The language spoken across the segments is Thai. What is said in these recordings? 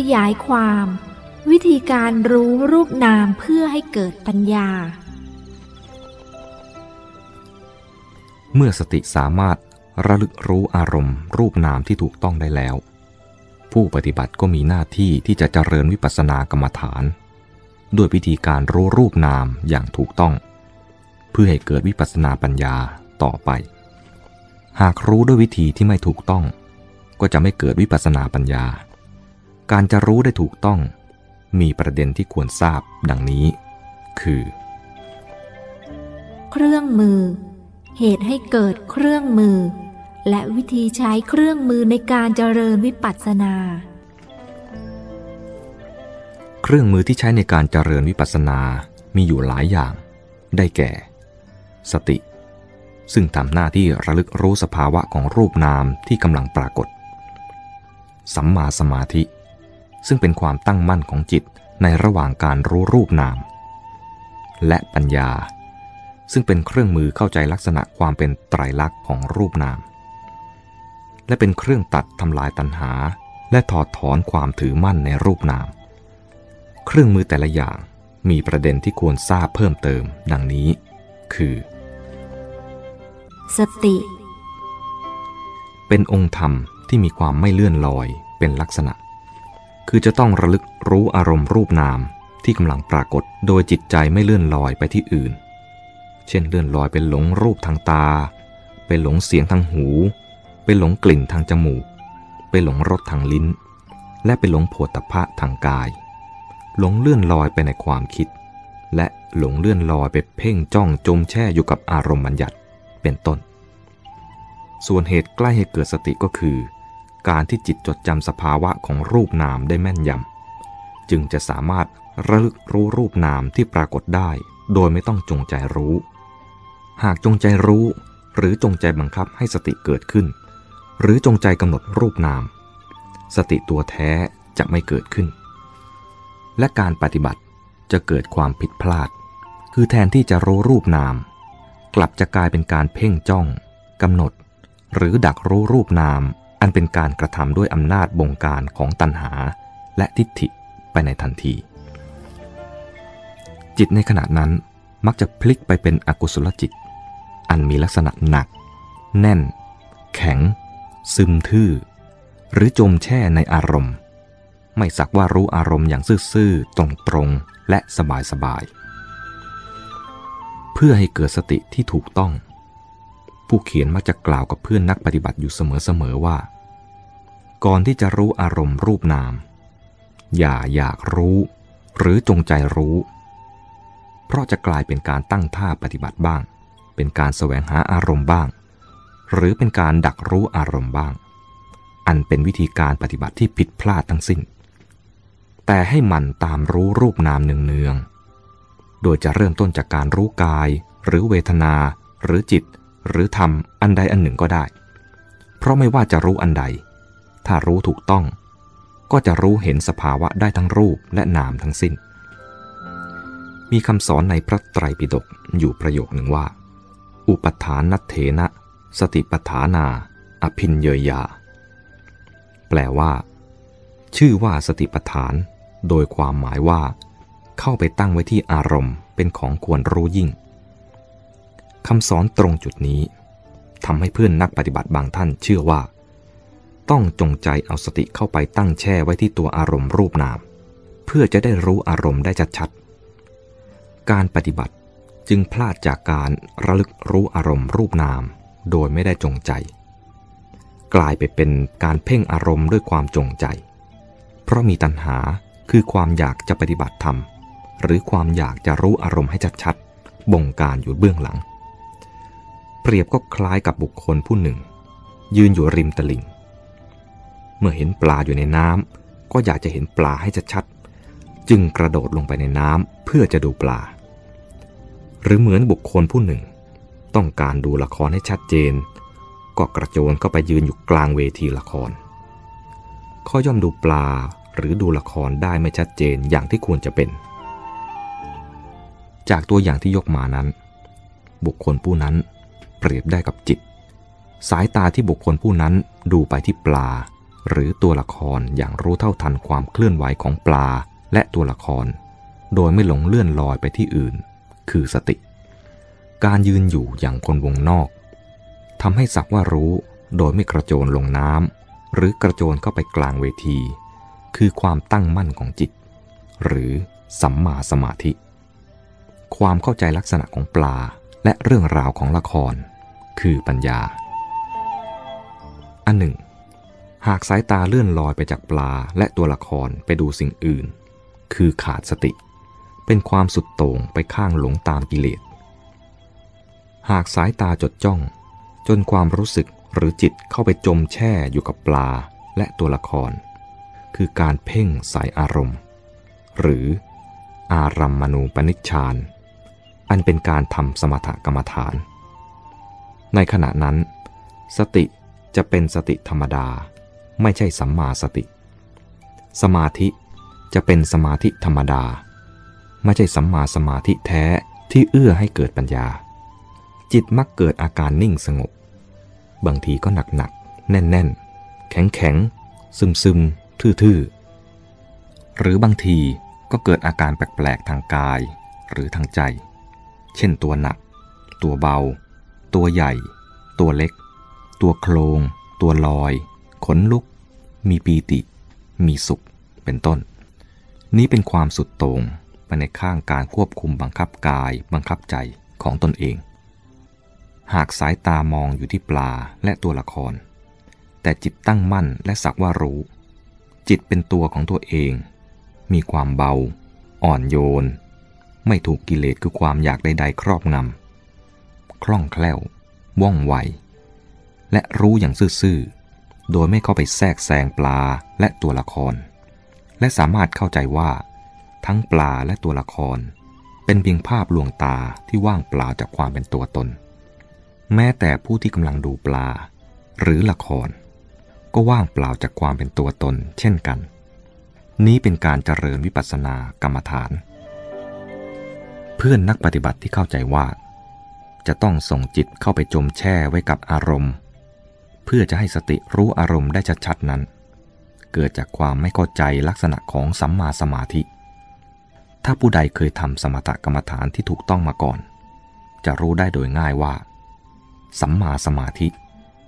ขยายความ วิธีการรู้รูปนามเพื่อให้เกิดปัญญา เมื่อสติสามารถระลึกรู้อารมณ์ รูปนามที่ถูกต้องได้แล้ว ผู้ปฏิบัติก็มีหน้าที่ที่จะเจริญวิปัสสนากรรมฐาน ด้วยวิธีการรู้รูปนามอย่างถูกต้อง เพื่อให้เกิดวิปัสสนาปัญญาต่อไป หากรู้ด้วยวิธีที่ไม่ถูกต้อง ก็จะไม่เกิดวิปัสสนาปัญญา การจะรู้ได้ถูกต้อง มีประเด็นที่ควรทราบดังนี้ คือ เครื่องมือ เหตุให้เกิดเครื่องมือ และวิธีใช้เครื่องมือในการเจริญวิปัสสนา เครื่องมือที่ใช้ในการเจริญวิปัสสนามีอยู่หลายอย่าง ได้แก่ สติ ซึ่งทำหน้าที่ระลึกรู้สภาวะของรูปนามที่กำลังปรากฏ สัมมาสมาธิ ซึ่งเป็นความตั้งมั่นของจิตในระหว่างการรู้รูปนาม และปัญญา ซึ่งเป็นเครื่องมือเข้าใจลักษณะความเป็นไตรลักษณ์ของรูปนาม และเป็นเครื่องตัดทำลายตัณหา และถอดถอนความถือมั่นในรูปนาม เครื่องมือแต่ละอย่างมีประเด็นที่ควรทราบเพิ่มเติมดังนี้ คือ สติ เป็นองค์ธรรมที่มีความไม่เลื่อนลอยเป็นลักษณะ คือจะต้องระลึกรู้อารมณ์รูปนามที่กำลังปรากฏโดยจิตใจไม่เลื่อนลอยไปที่อื่น เช่นเลื่อนลอยเป็นหลงรูปทางตาเป็นหลงเสียงทางหูเป็นหลงกลิ่นทางจมูกเป็นหลงรสทางลิ้น และเป็นหลงโผฏฐะทางกาย หลงเลื่อนลอยไปในความคิด และหลงเลื่อนลอยไปเพ่งจ้องจมแช่อยู่กับอารมณ์บัญญัติเป็นต้น ส่วนเหตุใกล้ให้เกิดสติก็คือ การที่จิตจดจำสภาวะของรูปนามได้แม่นยำจึงจะสามารถระลึกรู้รูปนามที่ปรากฏได้ โดยไม่ต้องจงใจรู้ หากจงใจรู้ หรือจงใจบังคับให้สติเกิดขึ้น หรือจงใจกำหนดรูปนาม สติตัวแท้จะไม่เกิดขึ้น และการปฏิบัติจะเกิดความผิดพลาด คือแทนที่จะรู้รูปนาม กลับจะกลายเป็นการเพ่งจ้องกำหนด หรือดักรู้รูปนาม อันเป็นการกระทำด้วยอำนาจบงการของตัณหาและทิฏฐิไปในทันที จิตในขณะนั้นมักจะพลิกไปเป็นอกุศลจิต อันมีลักษณะหนัก แน่น แข็ง ซึมทื่อ หรือจมแช่ในอารมณ์ ไม่สักว่ารู้อารมณ์อย่างซื่อๆตรงๆและสบายๆ เพื่อให้เกิดสติที่ถูกต้อง ผู้เขียนมักจะกล่าวกับเพื่อนนักปฏิบัติอยู่เสมอๆว่า ก่อนที่จะรู้อารมณ์รูปนาม อย่าอยากรู้ หรือจงใจรู้ เพราะจะกลายเป็นการตั้งท่าปฏิบัติบ้าง เป็นการแสวงหาอารมณ์บ้าง หรือเป็นการดักรู้อารมณ์บ้าง อันเป็นวิธีการปฏิบัติที่ผิดพลาดทั้งสิ้น แต่ให้มันตามรู้รูปนามเนืองๆโดยจะเริ่มต้นจากการรู้กาย หรือเวทนา หรือจิต หรือธรรมอันใดอันหนึ่งก็ได้ เพราะไม่ว่าจะรู้อันใด ถ้ารู้ถูกต้อง ก็จะรู้เห็นสภาวะได้ทั้งรูปและนามทั้งสิ้น มีคำสอนในพระไตรปิฎกอยู่ประโยคหนึ่งว่า อุปทานนัตเถนะ สติปฐานา อภินเยยา แปลว่า ชื่อว่าสติปฐาน โดยความหมายว่า เข้าไปตั้งไว้ที่อารมณ์เป็นของควรรู้ยิ่งคำสอนตรงจุดนี้ทำให้เพื่อนนักปฏิบัติบางท่านเชื่อว่า ต้องจงใจเอาสติเข้าไปตั้งแช่ไว้ที่ตัวอารมณ์รูปนาม เพื่อจะได้รู้อารมณ์ได้ชัดๆ การปฏิบัติจึงพลาดจากการระลึกรู้อารมณ์รูปนาม โดยไม่ได้จงใจ กลายไปเป็นการเพ่งอารมณ์ด้วยความจงใจ เพราะมีตัณหาคือความอยากจะปฏิบัติธรรม หรือความอยากจะรู้อารมณ์ให้ชัดๆบงการอยู่เบื้องหลัง เปรียบก็คล้ายกับบุคคลผู้หนึ่ง ยืนอยู่ริมตลิ่ง เมื่อเห็นปลาอยู่ในน้ำก็อยากจะเห็นปลาให้ชัดๆ จึงกระโดดลงไปในน้ำเพื่อจะดูปลา หรือเหมือนบุคคลผู้หนึ่ง ต้องการดูละครให้ชัดเจน ก็กระโจนเข้าไปยืนอยู่กลางเวทีละครเขาย่อมดูปลาหรือดูละครได้ไม่ชัดเจนอย่างที่ควรจะเป็น จากตัวอย่างที่ยกมานั้น บุคคลผู้นั้นเปรียบได้กับจิต สายตาที่บุคคลผู้นั้นดูไปที่ปลา หรือตัวละครอย่างรู้เท่าทันความเคลื่อนไหวของปลาและตัวละคร โดยไม่หลงเลื่อนลอยไปที่อื่น คือสติ การยืนอยู่อย่างคนวงนอกทำให้สักว่ารู้โดยไม่กระโจนลงน้ำหรือกระโจนเข้าไปกลางเวที คือความตั้งมั่นของจิต หรือสัมมาสมาธิ ความเข้าใจลักษณะของปลาและเรื่องราวของละคร คือปัญญา อันหนึ่ง หากสายตาเลื่อนลอยไปจากปลาและตัวละครไปดูสิ่งอื่น คือขาดสติ เป็นความสุดโต่งไปข้างหลงตามกิเลส หากสายตาจดจ้อง จนความรู้สึกหรือจิตเข้าไปจมแช่อยู่กับปลาและตัวละคร คือการเพ่งสายอารมณ์ หรืออารัมมณูปนิชฌานอันเป็นการทำสมถกรรมฐาน ในขณะนั้น สติจะเป็นสติธรรมดา ไม่ใช่สัมมาสติ สมาธิจะเป็นสมาธิธรรมดา ไม่ใช่สัมมาสมาธิแท้ที่เอื้อให้เกิดปัญญา จิตมักเกิดอาการนิ่งสงบ บางทีก็หนักหนักแน่นแน่นแข็งแข็งซึมซึมทื่อๆ หรือบางทีก็เกิดอาการแปลกๆทางกายหรือทางใจ เช่นตัวหนัก ตัวเบา ตัวใหญ่ ตัวเล็ก ตัวโครงตัวลอย ขนลุก มีปีติ มีสุข เป็นต้น นี้เป็นความสุดโต่งไปในข้างการควบคุมบังคับกายบังคับใจของตนเอง หากสายตามองอยู่ที่ปลาและตัวละคร แต่จิตตั้งมั่นและสักว่ารู้ จิตเป็นตัวของตัวเอง มีความเบา อ่อนโยน ไม่ถูกกิเลสคือความอยากใดๆ ครอบงำคล่องแคล่ว ว่องไว และรู้อย่างซื่อ โดยไม่เข้าไปแทรกแซงปลาและตัวละคร และสามารถเข้าใจว่า ทั้งปลาและตัวละคร เป็นเพียงภาพลวงตาที่ว่างเปล่าจากความเป็นตัวตน แม้แต่ผู้ที่กำลังดูปลา หรือละคร ก็ว่างเปล่าจากความเป็นตัวตน เช่นกัน นี้เป็นการเจริญวิปัสสนากรรมฐาน เพื่อนนักปฏิบัติที่เข้าใจว่า จะต้องส่งจิตเข้าไปจมแช่ไว้กับอารมณ์ เพื่อจะให้สติรู้อารมณ์ได้ชัดๆนั้น เกิดจากความไม่เข้าใจลักษณะของสัมมาสมาธิ ถ้าผู้ใดเคยทำสมถกรรมฐานที่ถูกต้องมาก่อน จะรู้ได้โดยง่ายว่า สัมมาสมาธิ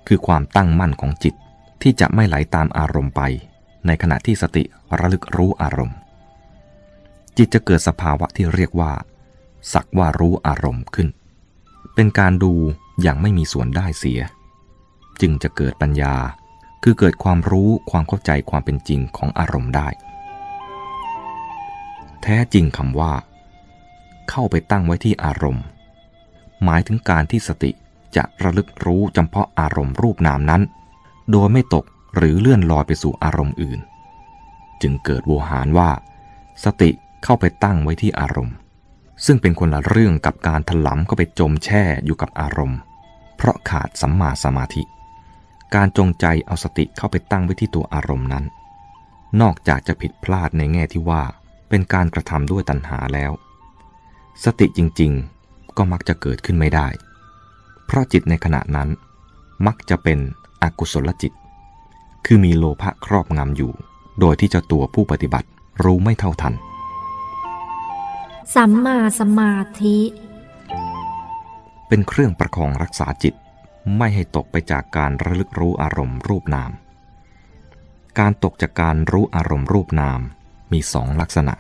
คือความตั้งมั่นของจิตที่จะไม่ไหลาตามอารมณ์ไป ในขณะที่สติระลึกรู้อารมณ์ จิตจะเกิดสภาวะที่เรียกว่า สักว่ารู้อารมณ์ขึ้น เป็นการดูอย่างไม่มีส่วนได้เสีย จึงจะเกิดปัญญา คือเกิดความรู้ความเข้าใจความเป็นจริงของอารมณ์ได้ แท้จริงคำว่า เข้าไปตั้งไว้ที่อารมณ์ หมายถึงการที่สติจะระลึกรู้เฉพาะอารมณ์รูปนามนั้น โดยไม่ตกหรือเลื่อนลอยไปสู่อารมณ์อื่น จึงเกิดโวหารว่า สติเข้าไปตั้งไว้ที่อารมณ์ ซึ่งเป็นคนละเรื่องกับการถลำเข้าไปจมแช่อยู่กับอารมณ์ เพราะขาดสัมมาสมาธิ การจงใจเอาสติเข้าไปตั้งไว้ที่ตัวอารมณ์นั้น นอกจากจะผิดพลาดในแง่ที่ว่าเป็นการกระทำด้วยตัณหาแล้ว สติจริงๆก็มักจะเกิดขึ้นไม่ได้ เพราะจิตในขณะนั้น มักจะเป็นอกุศลจิต คือมีโลภะครอบงำอยู่ โดยที่เจ้าตัวผู้ปฏิบัติรู้ไม่เท่าทัน สัมมาสมาธิ เป็นเครื่องประคองรักษาจิต ไม่ให้ตกไปจากการระลึกรู้อารมณ์รูปนาม การตกจากการรู้อารมณ์รูปนามมีสองลักษณะ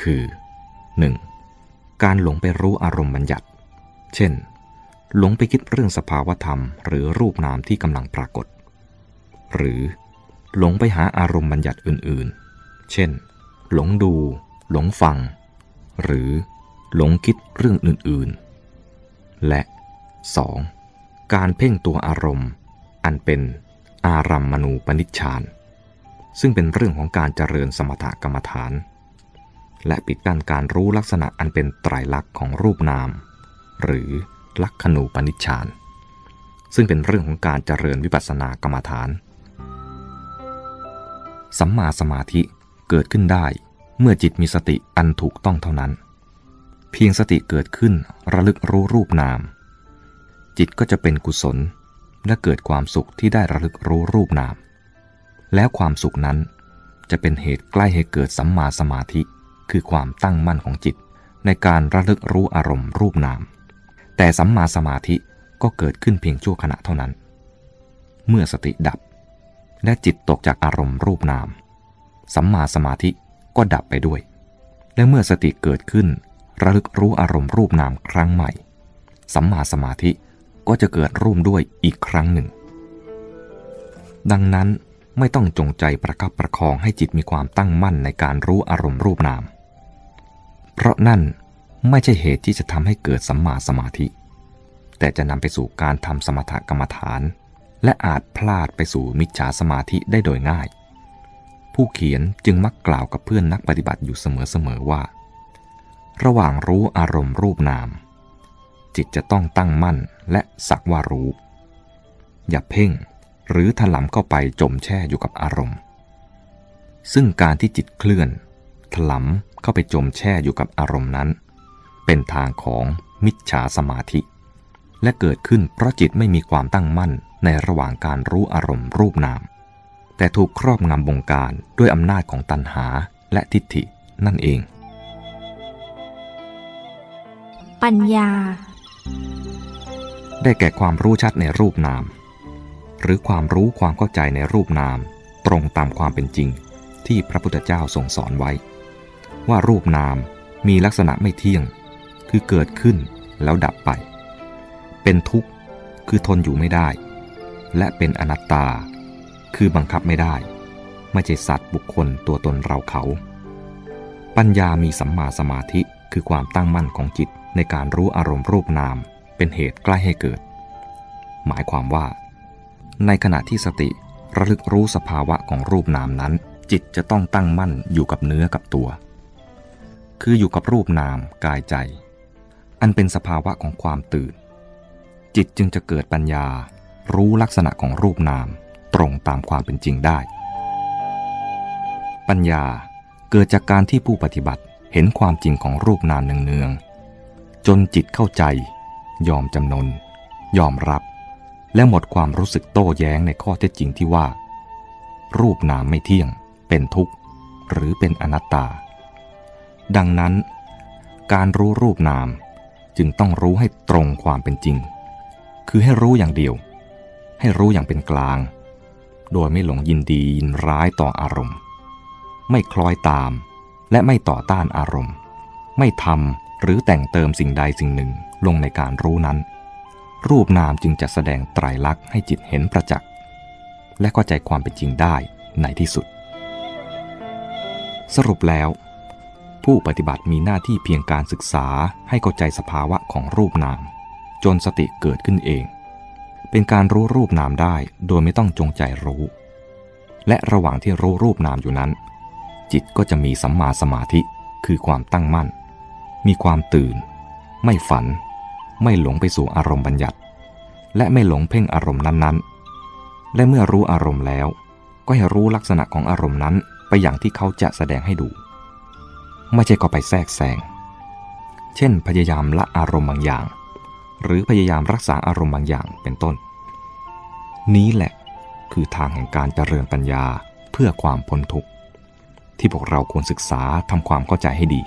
คือ 1. การหลงไปรู้อารมณ์บัญญัติ เช่น หลงไปคิดเรื่องสภาวธรรม หรือรูปนามที่กำลังปรากฏ หรือ หลงไปหาอารมณ์บัญญัติอื่นๆ เช่น หลงดู หลงฟัง หรือหลงคิดเรื่องอื่นๆ และ 2. การเพ่งตัวอารมณ์ อันเป็นอารัมมณูปนิชฌานซึ่งเป็นเรื่องของการเจริญสมถกรรมฐาน และปิดกั้นการรู้ลักษณะอันเป็นไตรลักษณ์ของรูปนาม หรือลักขณูปนิชฌานซึ่งเป็นเรื่องของการเจริญวิปัสสนากรรมฐาน สัมมาสมาธิเกิดขึ้นได้เมื่อจิตมีสติอันถูกต้องเท่านั้น เพียงสติเกิดขึ้นระลึกรู้รูปนาม จิตก็จะเป็นกุศล และเกิดความสุขที่ได้ระลึกรู้รูปนาม แล้วความสุขนั้นจะเป็นเหตุใกล้ให้เกิดสัมมาสมาธิ คือความตั้งมั่นของจิต ในการระลึกรู้อารมณ์รูปนาม แต่สัมมาสมาธิก็เกิดขึ้นเพียงชั่วขณะเท่านั้น เมื่อสติดับ และจิตตกจากอารมณ์รูปนาม สัมมาสมาธิก็ดับไปด้วย และเมื่อสติเกิดขึ้น ระลึกรู้อารมณ์รูปนามครั้งใหม่ สัมมาสมาธิ ก็จะเกิดร่วมด้วยอีกครั้งหนึ่ง ดังนั้นไม่ต้องจงใจประคับประคองให้จิตมีความตั้งมั่นในการรู้อารมณ์รูปนาม เพราะนั่นไม่ใช่เหตุที่จะทำให้เกิดสัมมาสมาธิ แต่จะนำไปสู่การทำสมถกรรมฐาน และอาจพลาดไปสู่มิจฉาสมาธิได้โดยง่าย ผู้เขียนจึงมักกล่าวกับเพื่อนนักปฏิบัติอยู่เสมอๆว่า ระหว่างรู้อารมณ์รูปนาม จิตจะต้องตั้งมั่นและสักว่ารู้ อย่าเพ่งหรือถลำเข้าไปจมแช่อยู่กับอารมณ์ ซึ่งการที่จิตเคลื่อน ถลำเข้าไปจมแช่อยู่กับอารมณ์นั้น เป็นทางของมิจฉาสมาธิ และเกิดขึ้นเพราะจิตไม่มีความตั้งมั่นในระหว่างการรู้อารมณ์รูปนาม แต่ถูกครอบงำบงการด้วยอำนาจของตัณหาและทิฏฐินั่นเอง ปัญญา ได้แก่ความรู้ชัดในรูปนาม หรือความรู้ความเข้าใจในรูปนาม ตรงตามความเป็นจริงที่พระพุทธเจ้าทรงสอนไว้ ว่ารูปนามมีลักษณะไม่เที่ยง คือเกิดขึ้นแล้วดับไป เป็นทุกข์คือทนอยู่ไม่ได้ และเป็นอนัตตา คือบังคับไม่ได้ ไม่ใช่สัตว์บุคคลตัวตนเราเขา ปัญญามีสัมมาสมาธิคือความตั้งมั่นของจิต ในการรู้อารมณ์รูปนามเป็นเหตุใกล้ให้เกิด หมายความว่า ในขณะที่สติระลึกรู้สภาวะของรูปนามนั้น จิตจะต้องตั้งมั่นอยู่กับเนื้อกับตัว คืออยู่กับรูปนามกายใจ อันเป็นสภาวะของความตื่น จิตจึงจะเกิดปัญญารู้ลักษณะของรูปนามตรงตามความเป็นจริงได้ ปัญญาเกิดจากการที่ผู้ปฏิบัติเห็นความจริงของรูปนามเนืองๆ จนจิตเข้าใจ ยอมจำนน ยอมรับ และหมดความรู้สึกโต้แย้งในข้อเท็จจริงที่ว่า รูปนามไม่เที่ยง เป็นทุกข์ หรือเป็นอนัตตา ดังนั้น การรู้รูปนามจึงต้องรู้ให้ตรงความเป็นจริง คือให้รู้อย่างเดียว ให้รู้อย่างเป็นกลาง โดยไม่หลงยินดียินร้ายต่ออารมณ์ ไม่คล้อยตาม และไม่ต่อต้านอารมณ์ ไม่ทำ หรือแต่งเติมสิ่งใดสิ่งหนึ่งลงในการรู้นั้น รูปนามจึงจะแสดงไตรลักษณ์ให้จิตเห็นประจักษ์และเข้าใจความเป็นจริงได้ในที่สุด สรุปแล้ว ผู้ปฏิบัติมีหน้าที่เพียงการศึกษาให้เข้าใจสภาวะของรูปนาม จนสติเกิดขึ้นเอง เป็นการรู้รูปนามได้โดยไม่ต้องจงใจรู้ และระหว่างที่รู้รูปนามอยู่นั้น จิตก็จะมีสัมมาสมาธิคือความตั้งมั่น มีความตื่น ไม่ฝัน ไม่หลงไปสู่อารมณ์บัญญัติ และไม่หลงเพ่งอารมณ์นั้นๆ และเมื่อรู้อารมณ์แล้ว ก็ให้รู้ลักษณะของอารมณ์นั้นไปอย่างที่เขาจะแสดงให้ดู ไม่ใช่ก็ไปแทรกแซง เช่น พยายามละอารมณ์บางอย่าง หรือพยายามรักษาอารมณ์บางอย่างเป็นต้น นี้แหละคือทางแห่งการเจริญปัญญาเพื่อความพ้นทุกข์ที่พวกเราควรศึกษาทำความเข้าใจให้ดี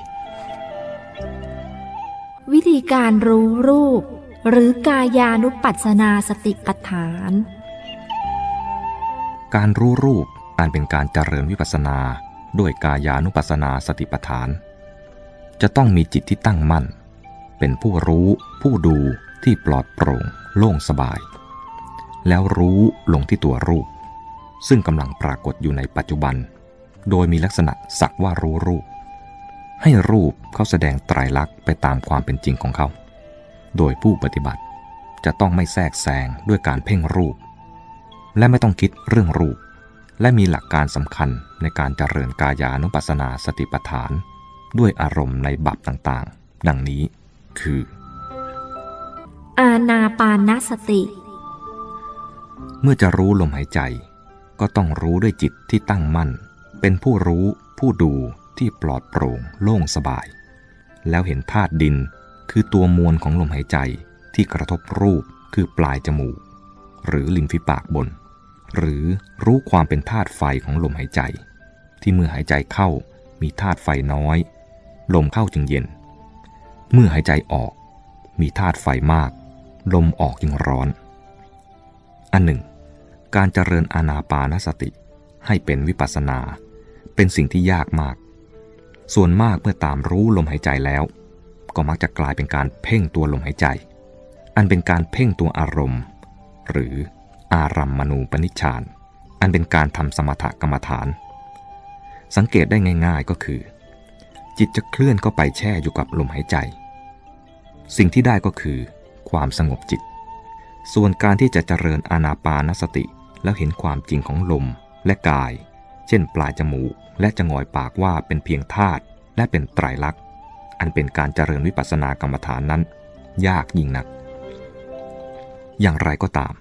วิธีการรู้รูป หรือกายานุปัสสนาสติปัฏฐาน การรู้รูปอันเป็นการเจริญวิปัสสนาด้วยกายานุปัสสนาสติปัฏฐาน จะต้องมีจิตที่ตั้งมั่น เป็นผู้รู้ผู้ดูที่ปลอดโปร่ง โล่งสบาย แล้วรู้ลงที่ตัวรูป ซึ่งกำลังปรากฏอยู่ในปัจจุบัน โดยมีลักษณะสักว่ารู้รูป ให้รูปเขาแสดงไตรลักษณ์ไปตามความเป็นจริงของเขา โดยผู้ปฏิบัติจะต้องไม่แทรกแซงด้วยการเพ่งรูป และไม่ต้องคิดเรื่องรูป และมีหลักการสำคัญในการเจริญกายานุปัสสนาสติปัฏฐาน ด้วยอารมณ์ในบับต่างๆ ดังนี้คือ อาณาปานสติ เมื่อจะรู้ลมหายใจ ก็ต้องรู้ด้วยจิตที่ตั้งมั่น เป็นผู้รู้ ผู้ดู ที่ปลอดโปร่งโล่งสบาย แล้วเห็นธาตุดินคือตัวมวลของลมหายใจที่กระทบรูปคือปลายจมูก หรือริมฝีปากบน หรือรู้ความเป็นธาตุไฟของลมหายใจ ที่เมื่อหายใจเข้ามีธาตุไฟน้อย ลมเข้าจึงเย็น เมื่อหายใจออก มีธาตุไฟมาก ลมออกจึงร้อน อันหนึ่ง การเจริญอานาปานสติให้เป็นวิปัสสนา เป็นสิ่งที่ยากมาก ส่วนมากเมื่อตามรู้ลมหายใจแล้ว ก็มักจะกลายเป็นการเพ่งตัวลมหายใจ อันเป็นการเพ่งตัวอารมณ์ หรืออารัมมณูปนิชฌานอันเป็นการทำสมถกรรมฐาน สังเกตได้ง่ายๆก็คือ จิตจะเคลื่อนเข้าไปแช่อยู่กับลมหายใจ สิ่งที่ได้ก็คือ ความสงบจิต ส่วนการที่จะเจริญอานาปานสติแล้วเห็นความจริงของลมและกาย เช่นปลายจมูก และจะงอยปากว่าเป็นเพียงธาตุและเป็นไตรลักษณ์อันเป็นการเจริญวิปัสสนากรรมฐานนั้น ยากยิ่งนัก อย่างไรก็ตาม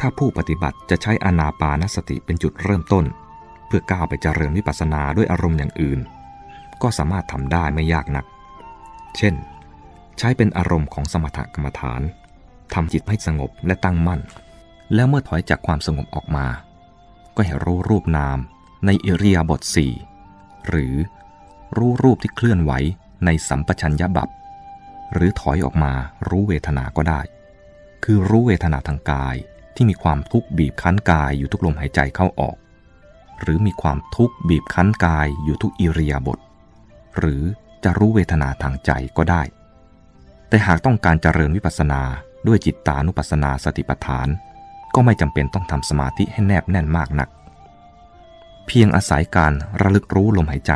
ถ้าผู้ปฏิบัติจะใช้อนาปานสติเป็นจุดเริ่มต้น เพื่อก้าวไปเจริญวิปัสสนาด้วยอารมณ์อย่างอื่น ก็สามารถทำได้ไม่ยากนัก เช่น ใช้เป็นอารมณ์ของสมถกรรมฐานทำจิตให้สงบและตั้งมั่น แล้วเมื่อถอยจากความสงบออกมา ก็ให้รู้รูปนาม ในอิริยาบถสี่หรือรู้รูปที่เคลื่อนไหวในสัมปชัญญะบับหรือถอยออกมารู้เวทนาก็ได้ คือรู้เวทนาทางกายที่มีความทุกข์บีบคั้นกายอยู่ทุกลมหายใจเข้าออก หรือมีความทุกข์บีบคั้นกายอยู่ทุกอิริยาบถหรือจะรู้เวทนาทางใจก็ได้ แต่หากต้องการเจริญวิปัสสนาด้วยจิตตานุปัสสนาสติปัฏฐาน ก็ไม่จำเป็นต้องทำสมาธิให้แนบแน่นมากนัก เพียงอาศัยการระลึกรู้ลมหายใจ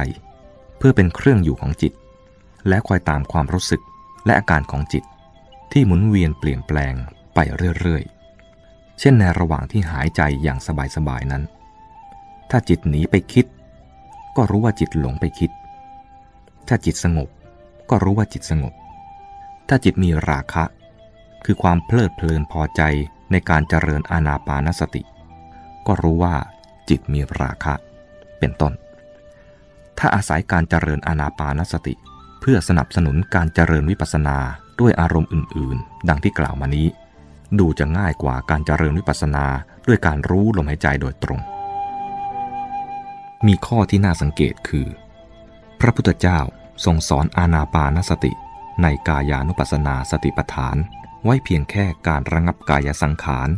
เพื่อเป็นเครื่องอยู่ของจิต และคอยตามความรู้สึกและอาการของจิต ที่หมุนเวียนเปลี่ยนแปลงไปเรื่อยๆ เช่นในระหว่างที่หายใจอย่างสบายๆนั้น ถ้าจิตหนีไปคิด ก็รู้ว่าจิตหลงไปคิด ถ้าจิตสงบก็รู้ว่าจิตสงบ ถ้าจิตมีราคะ คือความเพลิดเพลินพอใจในการเจริญอาณาปานสติ ก็รู้ว่าจิตมีราคะ เป็นต้น ถ้าอาศัยการเจริญอาณาปานสติ เพื่อสนับสนุนการเจริญวิปัสสนาด้วยอารมณ์อื่น ๆ ดังที่กล่าวมานี้ ดูจะง่ายกว่าการเจริญวิปัสสนาด้วยการรู้ลมหายใจโดยตรง มีข้อที่น่าสังเกตคือ พระพุทธเจ้าทรงสอนอาณาปานสติ ในกายานุปัสสนาสติปัฏฐาน ไว้เพียงแค่การระงับกายสังขาร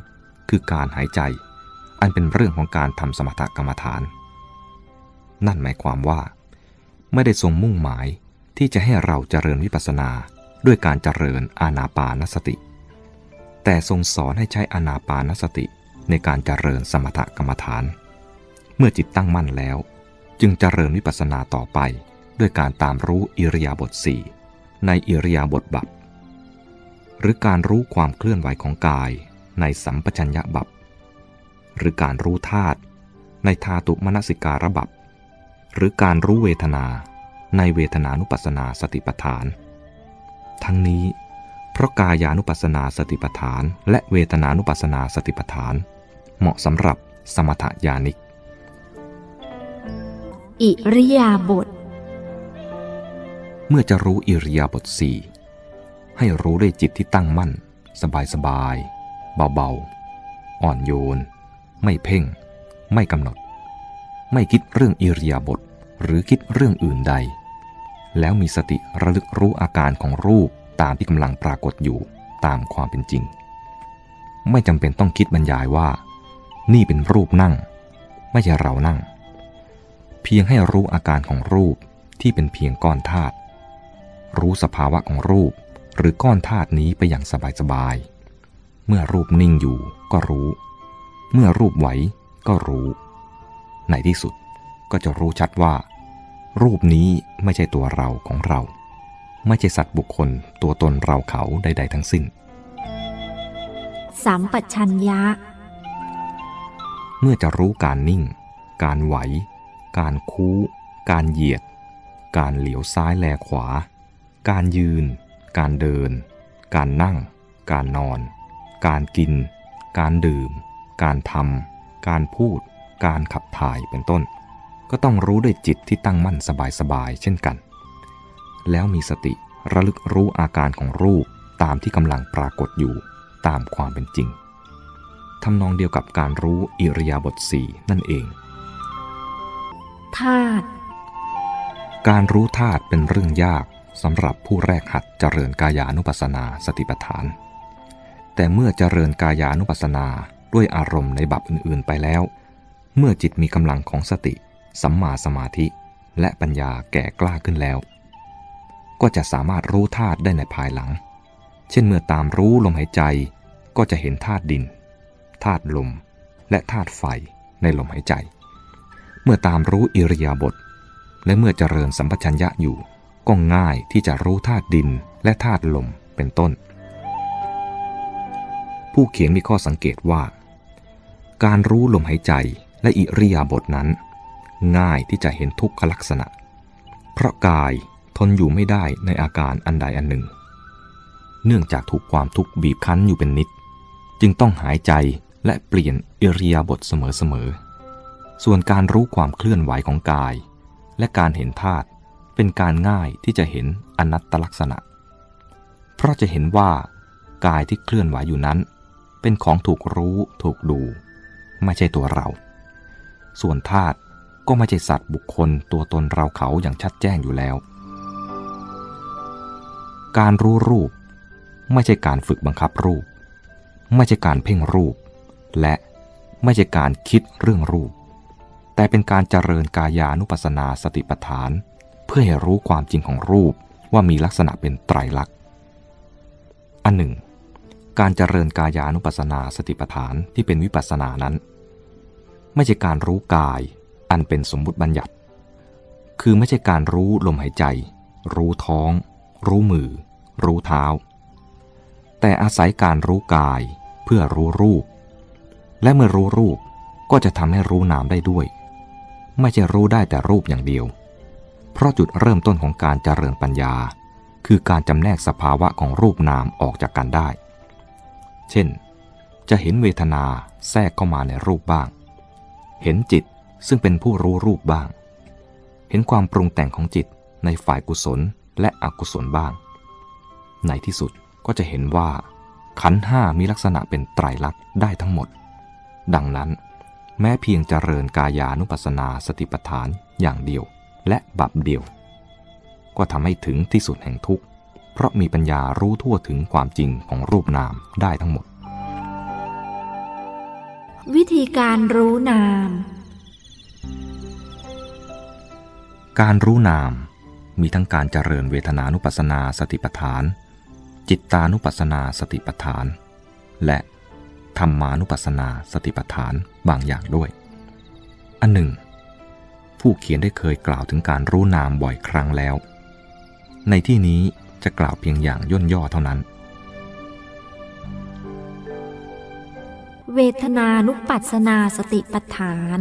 คือการหายใจ อันเป็นเรื่องของการทำสมถกรรมฐาน นั่นหมายความว่า ไม่ได้ทรงมุ่งหมายที่จะให้เราเจริญวิปัสสนาด้วยการเจริญอาณาปานสติ แต่ทรงสอนให้ใช้อาณาปานสติในการเจริญสมถกรรมฐาน เมื่อจิตตั้งมั่นแล้ว จึงเจริญวิปัสสนาต่อไป ด้วยการตามรู้อิริยาบถสี่ในอิริยาบถบัพหรือการรู้ความเคลื่อนไหวของกายในสัมปชัญญะบับหรือการรู้ธาตุในธาตุมนสิการบับ หรือการรู้เวทนาในเวทนานุปัสสนาสติปัฏฐาน ทั้งนี้ เพราะกายานุปัสสนาสติปัฏฐาน และเวทนานุปัสสนาสติปัฏฐาน เหมาะสำหรับสมถญาณิก อิริยาบถเมื่อจะรู้อิริยาบถสี่ให้รู้ด้วยจิตที่ตั้งมั่น สบายสบาย เบาๆ อ่อนโยน ไม่เพ่ง ไม่กำหนด ไม่คิดเรื่องอิริยาบถหรือคิดเรื่องอื่นใด แล้วมีสติระลึกรู้อาการของรูปตามที่กำลังปรากฏอยู่ตามความเป็นจริง ไม่จำเป็นต้องคิดบรรยายว่า นี่เป็นรูปนั่ง ไม่ใช่เรานั่ง เพียงให้รู้อาการของรูปที่เป็นเพียงก้อนธาตุรู้สภาวะของรูปหรือก้อนธาตุนี้ไปอย่างสบายๆเมื่อรูปนิ่งอยู่ก็รู้ เมื่อรูปไหวก็รู้ ในที่สุดก็จะรู้ชัดว่า รูปนี้ไม่ใช่ตัวเราของเรา ไม่ใช่สัตว์บุคคลตัวตนเราเขาใด ๆ ทั้งสิ้นสัมปชัญญะ เมื่อจะรู้การนิ่ง การไหว การคู้ การเหยียด การเหลียวซ้ายแลขวา การยืน การเดิน การนั่ง การนอน การกิน การดื่ม การทำการพูด การขับถ่ายเป็นต้น ก็ต้องรู้ด้วยจิตที่ตั้งมั่นสบายๆเช่นกัน แล้วมีสติระลึกรู้อาการของรูปตามที่กำลังปรากฏอยู่ตามความเป็นจริงทำนองเดียวกับการรู้อิริยาบถสี่นั่นเองธาตุการรู้ธาตุเป็นเรื่องยากสำหรับผู้แรกหัดเจริญกายานุปัสสนาสติปัฏฐาน แต่เมื่อเจริญกายานุปัสสนาด้วยอารมณ์ในบับอื่นๆไปแล้ว เมื่อจิตมีกำลังของสติ สัมมาสมาธิ และปัญญาแก่กล้าขึ้นแล้ว ก็จะสามารถรู้ธาตุได้ในภายหลัง เช่นเมื่อตามรู้ลมหายใจ ก็จะเห็นธาตุดินธาตุลม และธาตุไฟในลมหายใจ เมื่อตามรู้อิริยาบถและเมื่อเจริญสัมปชัญญะอยู่ ก็ง่ายที่จะรู้ธาตุดินและธาตุลมเป็นต้น ผู้เขียนมีข้อสังเกตว่า การรู้ลมหายใจ และอิริยาบถนั้น ง่ายที่จะเห็นทุกขลักษณะ เพราะกายทนอยู่ไม่ได้ในอาการอันใดอันหนึ่ง เนื่องจากถูกความทุกข์บีบคั้นอยู่เป็นนิด จึงต้องหายใจและเปลี่ยนอิริยาบถเสมอๆ ส่วนการรู้ความเคลื่อนไหวของกาย และการเห็นธาตุเป็นการง่ายที่จะเห็นอนัตตลักษณะ เพราะจะเห็นว่ากายที่เคลื่อนไหวอยู่นั้น เป็นของถูกรู้ถูกดู ไม่ใช่ตัวเรา ส่วนธาตุก็ไม่ใช่สัตว์บุคคลตัวตนเราเขาอย่างชัดแจ้งอยู่แล้ว การรู้รูป ไม่ใช่การฝึกบังคับรูป ไม่ใช่การเพ่งรูป และไม่ใช่การคิดเรื่องรูป แต่เป็นการเจริญกายานุปัสนาสติปัฏฐาน เพื่อให้รู้ความจริงของรูปว่ามีลักษณะเป็นไตรลักษณ์ อันหนึ่ง การเจริญกายานุปัสสนาสติปัฏฐานที่เป็นวิปัสสนานั้น ไม่ใช่การรู้กาย อันเป็นสมมุติบัญญัติ คือไม่ใช่การรู้ลมหายใจ รู้ท้อง รู้มือ รู้เท้า แต่อาศัยการรู้กายเพื่อรู้รูป และเมื่อรู้รูปก็จะทำให้รู้นามได้ด้วย ไม่ใช่รู้ได้แต่รูปอย่างเดียว เพราะจุดเริ่มต้นของการเจริญปัญญา คือการจำแนกสภาวะของรูปนามออกจากกันได้ เช่น จะเห็นเวทนาแทรกเข้ามาในรูปบ้าง เห็นจิตซึ่งเป็นผู้รู้รูปบ้าง เห็นความปรุงแต่งของจิตในฝ่ายกุศลและอกุศลบ้าง ในที่สุดก็จะเห็นว่า ขันห้ามีลักษณะเป็นไตรลักษณ์ได้ทั้งหมด ดังนั้นแม้เพียงเจริญกายานุปัสสนาสติปัฏฐานอย่างเดียวและบับเดียว ก็ทำให้ถึงที่สุดแห่งทุกข์ เพราะมีปัญญารู้ทั่วถึงความจริงของรูปนามได้ทั้งหมด วิธีการรู้นาม การรู้นาม มีทั้งการเจริญเวทนานุปัสสนาสติปัฏฐาน จิตตานุปัสสนาสติปัฏฐาน และธรรมานุปัสสนาสติปัฏฐานบางอย่างด้วย อันหนึ่ง ผู้เขียนได้เคยกล่าวถึงการรู้นามบ่อยครั้งแล้ว ในที่นี้จะกล่าวเพียงอย่างย่นย่อเท่านั้น เวทนานุปัสนาสติปัฏฐาน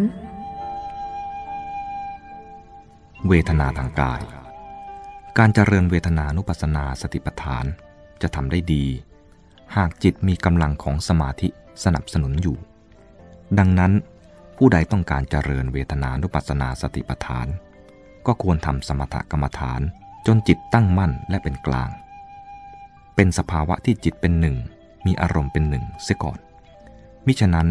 เวทนาทางกาย การเจริญเวทนานุปัสนาสติปัฏฐานจะทำได้ดี หากจิตมีกำลังของสมาธิสนับสนุนอยู่ ดังนั้นผู้ใดต้องการเจริญเวทนานุปัสสนาสติปัฏฐาน ก็ควรทำสมถกรรมฐานจนจิตตั้งมั่นและเป็นกลาง เป็นสภาวะที่จิตเป็นหนึ่ง มีอารมณ์เป็นหนึ่งเสียก่อน มิฉะนั้น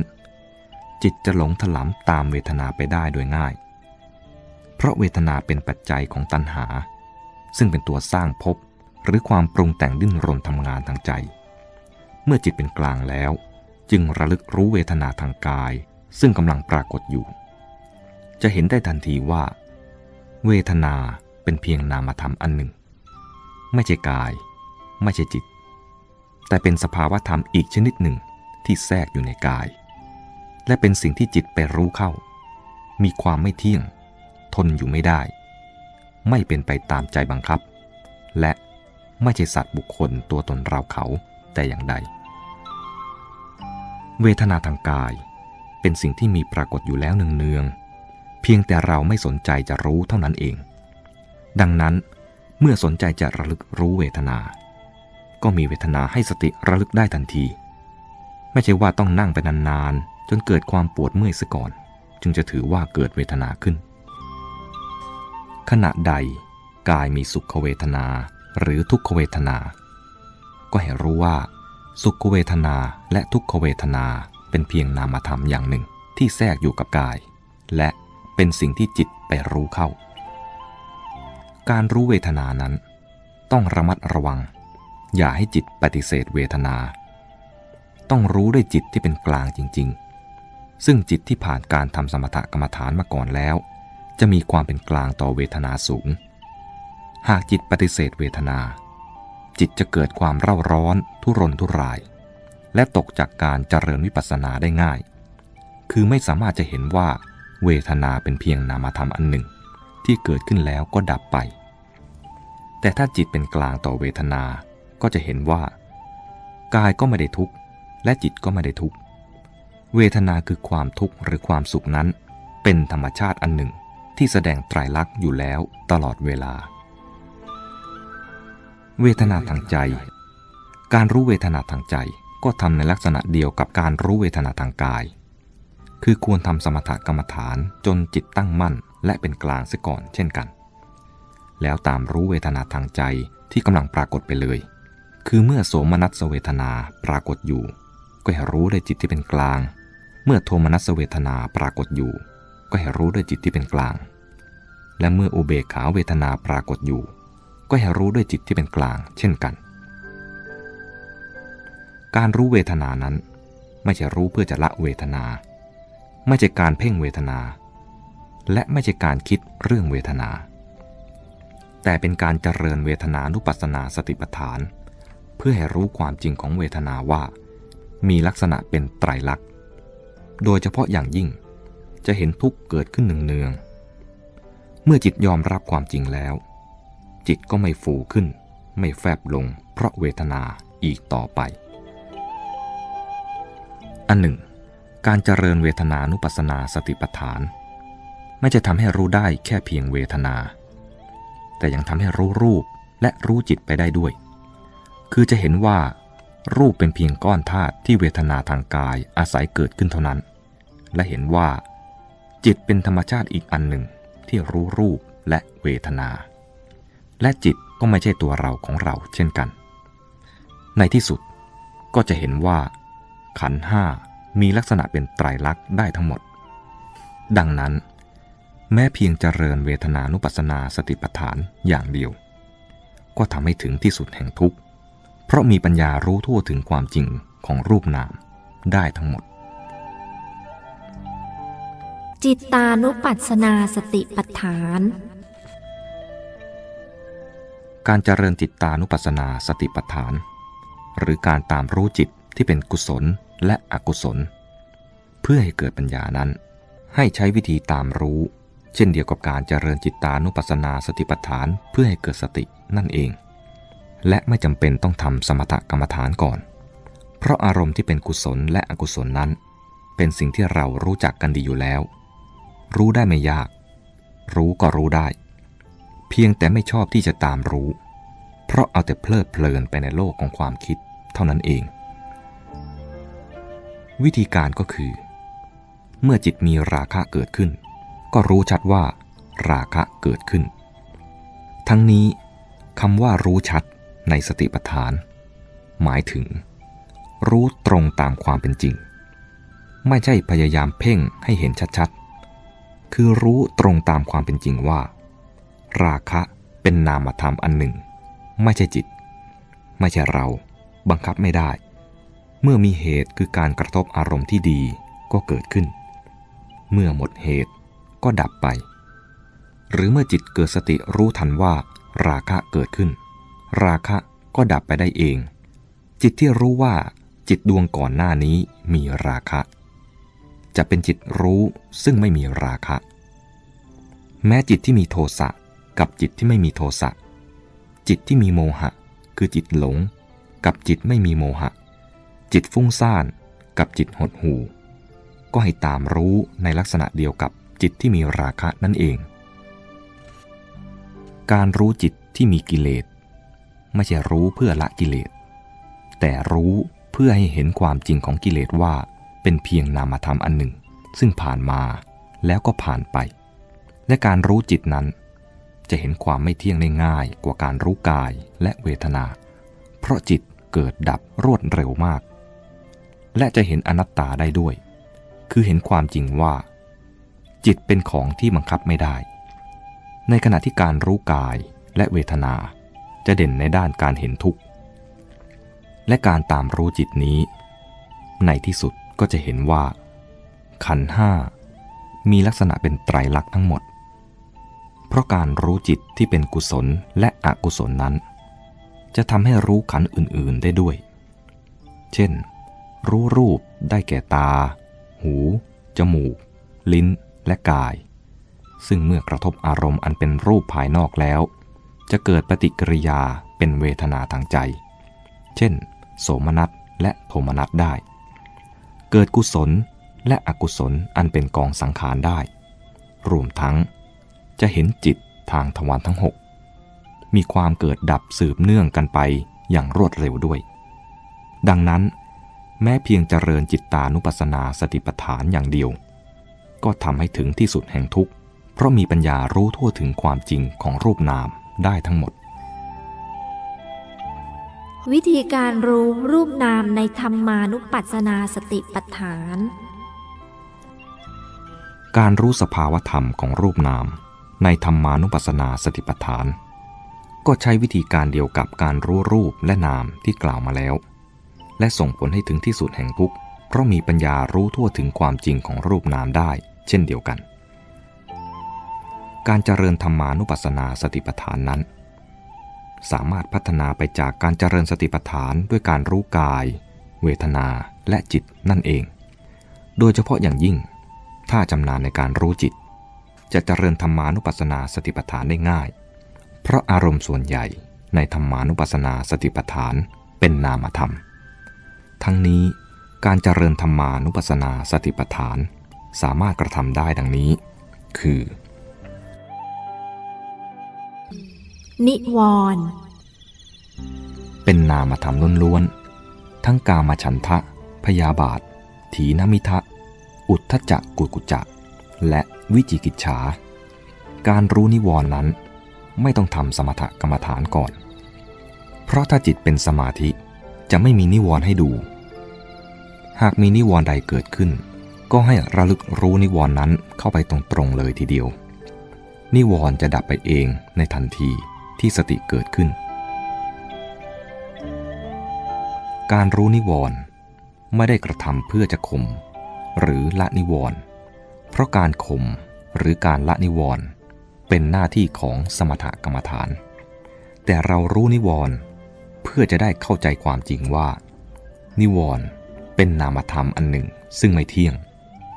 จิตจะหลงถลำตามเวทนาไปได้โดยง่าย เพราะเวทนาเป็นปัจจัยของตัณหา ซึ่งเป็นตัวสร้างภพหรือความปรุงแต่งดิ้นรนทำงานทางใจ เมื่อจิตเป็นกลางแล้ว จึงระลึกรู้เวทนาทางกาย ซึ่งกำลังปรากฏอยู่ จะเห็นได้ทันทีว่า เวทนาเป็นเพียงนามธรรมอันหนึ่ง ไม่ใช่กาย ไม่ใช่จิต แต่เป็นสภาวะธรรมอีกชนิดหนึ่ง ที่แทรกอยู่ในกาย และเป็นสิ่งที่จิตไปรู้เข้า มีความไม่เที่ยง ทนอยู่ไม่ได้ ไม่เป็นไปตามใจบังคับ และไม่ใช่สัตว์บุคคลตัวตนเราเขาแต่อย่างใด เวทนาทางกายเป็นสิ่งที่มีปรากฏอยู่แล้วเนืองๆ เพียงแต่เราไม่สนใจจะรู้เท่านั้นเอง ดังนั้นเมื่อสนใจจะระลึกรู้เวทนา ก็มีเวทนาให้สติระลึกได้ทันที ไม่ใช่ว่าต้องนั่งไปนานๆ จนเกิดความปวดเมื่อยซะก่อน จึงจะถือว่าเกิดเวทนาขึ้น ขณะใดกายมีสุขเวทนาหรือทุกขเวทนา ก็ให้รู้ว่า สุขเวทนาและทุกขเวทนาเป็นเพียงนามธรรมอย่างหนึ่งที่แทรกอยู่กับกาย และเป็นสิ่งที่จิตไปรู้เข้า การรู้เวทนานั้น ต้องระมัดระวัง อย่าให้จิตปฏิเสธเวทนา ต้องรู้ด้วยจิตที่เป็นกลางจริง ๆ ซึ่งจิตที่ผ่านการทำสมถกรรมฐานมาก่อนแล้ว จะมีความเป็นกลางต่อเวทนาสูง หากจิตปฏิเสธเวทนา จิตจะเกิดความเร่าร้อน ทุรนทุราย และตกจากการเจริญวิปัสสนาได้ง่าย คือไม่สามารถจะเห็นว่าเวทนาเป็นเพียงนามธรรมอันหนึ่ง ที่เกิดขึ้นแล้วก็ดับไป แต่ถ้าจิตเป็นกลางต่อเวทนา ก็จะเห็นว่า กายก็ไม่ได้ทุกข์ และจิตก็ไม่ได้ทุกข์ เวทนาคือความทุกข์หรือความสุขนั้น เป็นธรรมชาติอันหนึ่งที่แสดงไตรลักษณ์อยู่แล้วตลอดเวลา เวทนาทางใจ การรู้เวทนาทางใจก็ทำในลักษณะเดียวกับการรู้เวทนาทางกาย คือควรทำสมถกรรมฐานจนจิตตั้งมั่นและเป็นกลางเสียก่อนเช่นกัน แล้วตามรู้เวทนาทางใจที่กำลังปรากฏไปเลย คือเมื่อโสมนัสเวทนาปรากฏอยู่ ก็ให้รู้ด้วยจิตที่เป็นกลาง เมื่อโทมนัสเวทนาปรากฏอยู่ ก็ให้รู้ด้วยจิตที่เป็นกลาง และเมื่ออุเบกขาเวทนาปรากฏอยู่ ก็ให้รู้ด้วยจิตที่เป็นกลาง เช่นกัน การรู้เวทนานั้น ไม่ใช่รู้เพื่อจะละเวทนา ไม่ใช่การเพ่งเวทนา และไม่ใช่การคิดเรื่องเวทนา แต่เป็นการเจริญเวทนานุปัสสนาสติปัฏฐาน เพื่อให้รู้ความจริงของเวทนาว่า มีลักษณะเป็นไตรลักษณ์ โดยเฉพาะอย่างยิ่งจะเห็นทุกข์เกิดขึ้นหนึ่งเนือง เมื่อจิตยอมรับความจริงแล้ว จิตก็ไม่ฟูขึ้น ไม่แฟบลง เพราะเวทนาอีกต่อไป อันหนึ่ง การเจริญเวทนานุปัสสนาสติปัฏฐาน ไม่จะทำให้รู้ได้แค่เพียงเวทนา แต่ยังทำให้รู้รูปและรู้จิตไปได้ด้วย คือจะเห็นว่า รูปเป็นเพียงก้อนธาตุที่เวทนาทางกายอาศัยเกิดขึ้นเท่านั้น และเห็นว่า จิตเป็นธรรมชาติอีกอันหนึ่งที่รู้รูปและเวทนา และจิตก็ไม่ใช่ตัวเราของเราเช่นกัน ในที่สุดก็จะเห็นว่า ขันห้ามีลักษณะเป็นไตรลักษณ์ได้ทั้งหมด ดังนั้น แม้เพียงเจริญเวทนานุปัสสนาสติปัฏฐานอย่างเดียว ก็ทำให้ถึงที่สุดแห่งทุกข์ เพราะมีปัญญารู้ทั่วถึงความจริงของรูปนามได้ทั้งหมด จิตตานุปัสสนาสติปัฏฐาน การเจริญจิตตานุปัสสนาสติปัฏฐาน หรือการตามรู้จิตที่เป็นกุศลและอกุศล เพื่อให้เกิดปัญญานั้น ให้ใช้วิธีตามรู้ เช่นเดียวกับการเจริญจิตตานุปัสสนาสติปัฏฐานเพื่อให้เกิดสตินั่นเอง และไม่จำเป็นต้องทำสมถกรรมฐานก่อน เพราะอารมณ์ที่เป็นกุศลและอกุศลนั้น เป็นสิ่งที่เรารู้จักกันดีอยู่แล้ว รู้ได้ไม่ยาก รู้ก็รู้ได้ เพียงแต่ไม่ชอบที่จะตามรู้ เพราะเอาแต่เพลิดเพลินไปในโลกของความคิดเท่านั้นเอง วิธีการก็คือ เมื่อจิตมีราคะเกิดขึ้น ก็รู้ชัดว่า ราคะเกิดขึ้น ทั้งนี้คำว่ารู้ชัด ในสติปัฏฐาน หมายถึง รู้ตรงตามความเป็นจริง ไม่ใช่พยายามเพ่งให้เห็นชัดๆ คือรู้ตรงตามความเป็นจริงว่า ราคะเป็นนามธรรมอันหนึ่ง ไม่ใช่จิต ไม่ใช่เรา บังคับไม่ได้ เมื่อมีเหตุคือการกระทบอารมณ์ที่ดีก็เกิดขึ้น เมื่อหมดเหตุก็ดับไป หรือเมื่อจิตเกิดสติรู้ทันว่าราคะเกิดขึ้น ราคะก็ดับไปได้เอง จิตที่รู้ว่าจิตดวงก่อนหน้านี้มีราคะ จะเป็นจิตรู้ซึ่งไม่มีราคะ แม้จิตที่มีโทสะกับจิตที่ไม่มีโทสะจิตที่มีโมหะ คือจิตหลง กับจิตไม่มีโมหะ จิตฟุ้งซ่านกับจิตหดหู่ก็ให้ตามรู้ในลักษณะเดียวกับจิตที่มีราคะนั่นเอง การรู้จิตที่มีกิเลส ไม่ใช่รู้เพื่อละกิเลส แต่รู้เพื่อให้เห็นความจริงของกิเลสว่า เป็นเพียงนามธรรมอันหนึ่ง ซึ่งผ่านมาแล้วก็ผ่านไป และการรู้จิตนั้น จะเห็นความไม่เที่ยงได้ง่ายกว่าการรู้กายและเวทนา เพราะจิตเกิดดับรวดเร็วมาก และจะเห็นอนัตตาได้ด้วย คือเห็นความจริงว่า จิตเป็นของที่บังคับไม่ได้ ในขณะที่การรู้กายและเวทนา จะเด่นในด้านการเห็นทุกข์ และการตามรู้จิตนี้ ในที่สุดก็จะเห็นว่า ขันห้ามีลักษณะเป็นไตรลักษณ์ทั้งหมด เพราะการรู้จิตที่เป็นกุศลและอกุศลนั้น จะทำให้รู้ขันอื่นๆได้ด้วย เช่น รู้รูปได้แก่ตา หู จมูก ลิ้นและกาย ซึ่งเมื่อกระทบอารมณ์อันเป็นรูปภายนอกแล้ว จะเกิดปฏิกิริยาเป็นเวทนาทางใจ เช่น โสมนัสและโทมนัสได้ เกิดกุศลและอกุศลอันเป็นกองสังขารได้ รวมทั้งจะเห็นจิตทางทวารทั้งหกมีความเกิดดับสืบเนื่องกันไปอย่างรวดเร็วด้วย ดังนั้น แม้เพียงเจริญจิตตานุปัสสนาสติปัฏฐานอย่างเดียว ก็ทำให้ถึงที่สุดแห่งทุกข์ เพราะมีปัญญารู้ทั่วถึงความจริงของรูปนาม ได้ทั้งหมด วิธีการรู้รูปนามในธรรมานุปัสสนาสติปัฏฐาน การรู้สภาวธรรมของรูปนาม ในธรรมานุปัสสนาสติปัฏฐาน ก็ใช้วิธีการเดียวกับการรู้รูปและนามที่กล่าวมาแล้ว และส่งผลให้ถึงที่สุดแห่งทุกข์เพราะมีปัญญารู้ทั่วถึงความจริงของรูปนามได้ เช่นเดียวกัน การเจริญธรรมานุปัสสนาสติปัฏฐานนั้น สามารถพัฒนาไปจากการเจริญสติปัฏฐานด้วยการรู้กาย เวทนาและจิตนั่นเอง โดยเฉพาะอย่างยิ่ง ถ้าจำนานในการรู้จิต จะเจริญธรรมานุปัสสนาสติปัฏฐานได้ง่าย เพราะอารมณ์ส่วนใหญ่ในธรรมานุปัสสนาสติปัฏฐานเป็นนามธรรม ทั้งนี้การเจริญธรรมานุปัสสนาสติปัฏฐาน สามารถกระทำได้ดังนี้ คือ นิวรณ์เป็นนามธรรมล้วนๆ ทั้งกามฉันทะ พยาบาท ถีนมิทะ อุทธจักกุกุจัก และวิจิกิจฉา การรู้นิวรณ์นั้นไม่ต้องทำสมถกรรมฐานก่อน เพราะถ้าจิตเป็นสมาธิจะไม่มีนิวรณ์ให้ดู หากมีนิวรณ์ใดเกิดขึ้น ก็ให้ระลึกรู้นิวรณ์นั้นเข้าไปตรงๆเลยทีเดียว นิวรณ์จะดับไปเองในทันที ที่สติเกิดขึ้น การรู้นิวรณ์ไม่ได้กระทำเพื่อจะข่มหรือละนิวรณ์เพราะการข่มหรือการละนิวรณ์เป็นหน้าที่ของสมถกรรมฐาน แต่เรารู้นิวรณ์เพื่อจะได้เข้าใจความจริงว่า นิวรณ์เป็นนามธรรมอันหนึ่งซึ่งไม่เที่ยง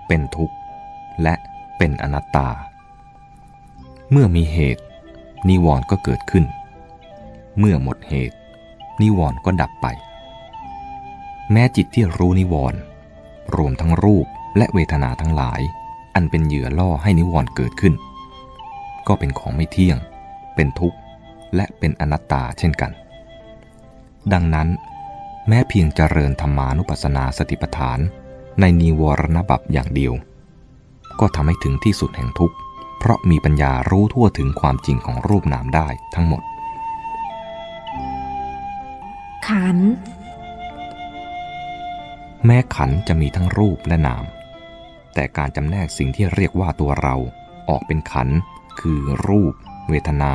เป็นทุกข์ และเป็นอนัตตา เมื่อมีเหตุ นิวรณ์ก็เกิดขึ้น เมื่อหมดเหตุ นิวรณ์ก็ดับไป แม้จิตที่รู้นิวรณ์รวมทั้งรูปและเวทนาทั้งหลาย อันเป็นเหยื่อล่อให้นิวรณ์เกิดขึ้น ก็เป็นของไม่เที่ยง เป็นทุกข์ และเป็นอนัตตาเช่นกัน ดังนั้น แม้เพียงเจริญธรรมานุปัสสนาสติปัฏฐาน ในนิวรณบัพอย่างเดียว ก็ทำให้ถึงที่สุดแห่งทุกข์ เพราะมีปัญญารู้ทั่วถึงความจริงของรูปนามได้ทั้งหมด ขันธ์แม้ขันธ์จะมีทั้งรูปและนาม แต่การจำแนกสิ่งที่เรียกว่าตัวเราออกเป็นขันธ์คือรูป เวทนา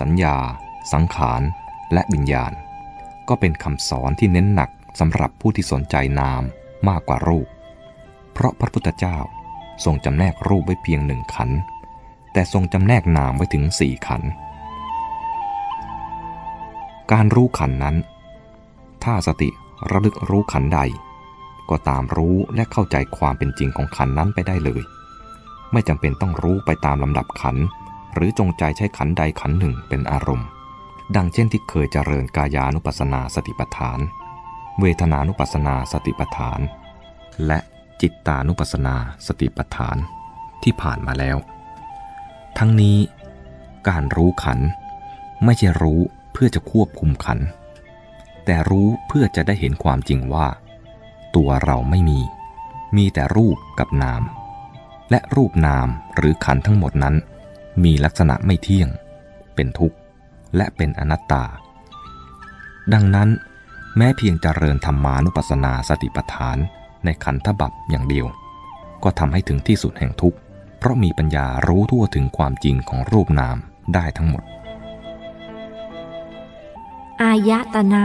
สัญญา สังขาร และวิญญาณ ก็เป็นคำสอนที่เน้นหนักสำหรับผู้ที่สนใจนามมากกว่ารูป เพราะพระพุทธเจ้าทรงจำแนกรูปไว้เพียงหนึ่งขันธ์ แต่ทรงจำแนกนามไว้ถึงสี่ขัน การรู้ขันนั้น ถ้าสติระลึกรู้ขันใด ก็ตามรู้และเข้าใจความเป็นจริงของขันนั้นไปได้เลย ไม่จำเป็นต้องรู้ไปตามลำดับขัน หรือจงใจใช้ขันใดขันหนึ่งเป็นอารมณ์ ดังเช่นที่เคยเจริญกายานุปัสสนาสติปัฏฐาน เวทนานุปัสสนาสติปัฏฐาน และจิตตานุปัสสนาสติปัฏฐานที่ผ่านมาแล้ว ทั้งนี้การรู้ขัน ไม่ใช่รู้เพื่อจะควบคุมขัน แต่รู้เพื่อจะได้เห็นความจริงว่า ตัวเราไม่มี มีแต่รูปกับนาม และรูปนามหรือขันทั้งหมดนั้น มีลักษณะไม่เที่ยง เป็นทุกข์และเป็นอนัตตา ดังนั้นแม้เพียงเจริญธรรมานุปัสสนาสติปัฏฐานในขันธบัพอย่างเดียว ก็ทำให้ถึงที่สุดแห่งทุกข์ เพราะมีปัญญารู้ทั่วถึงความจริงของรูปนามได้ทั้งหมด อายตนะ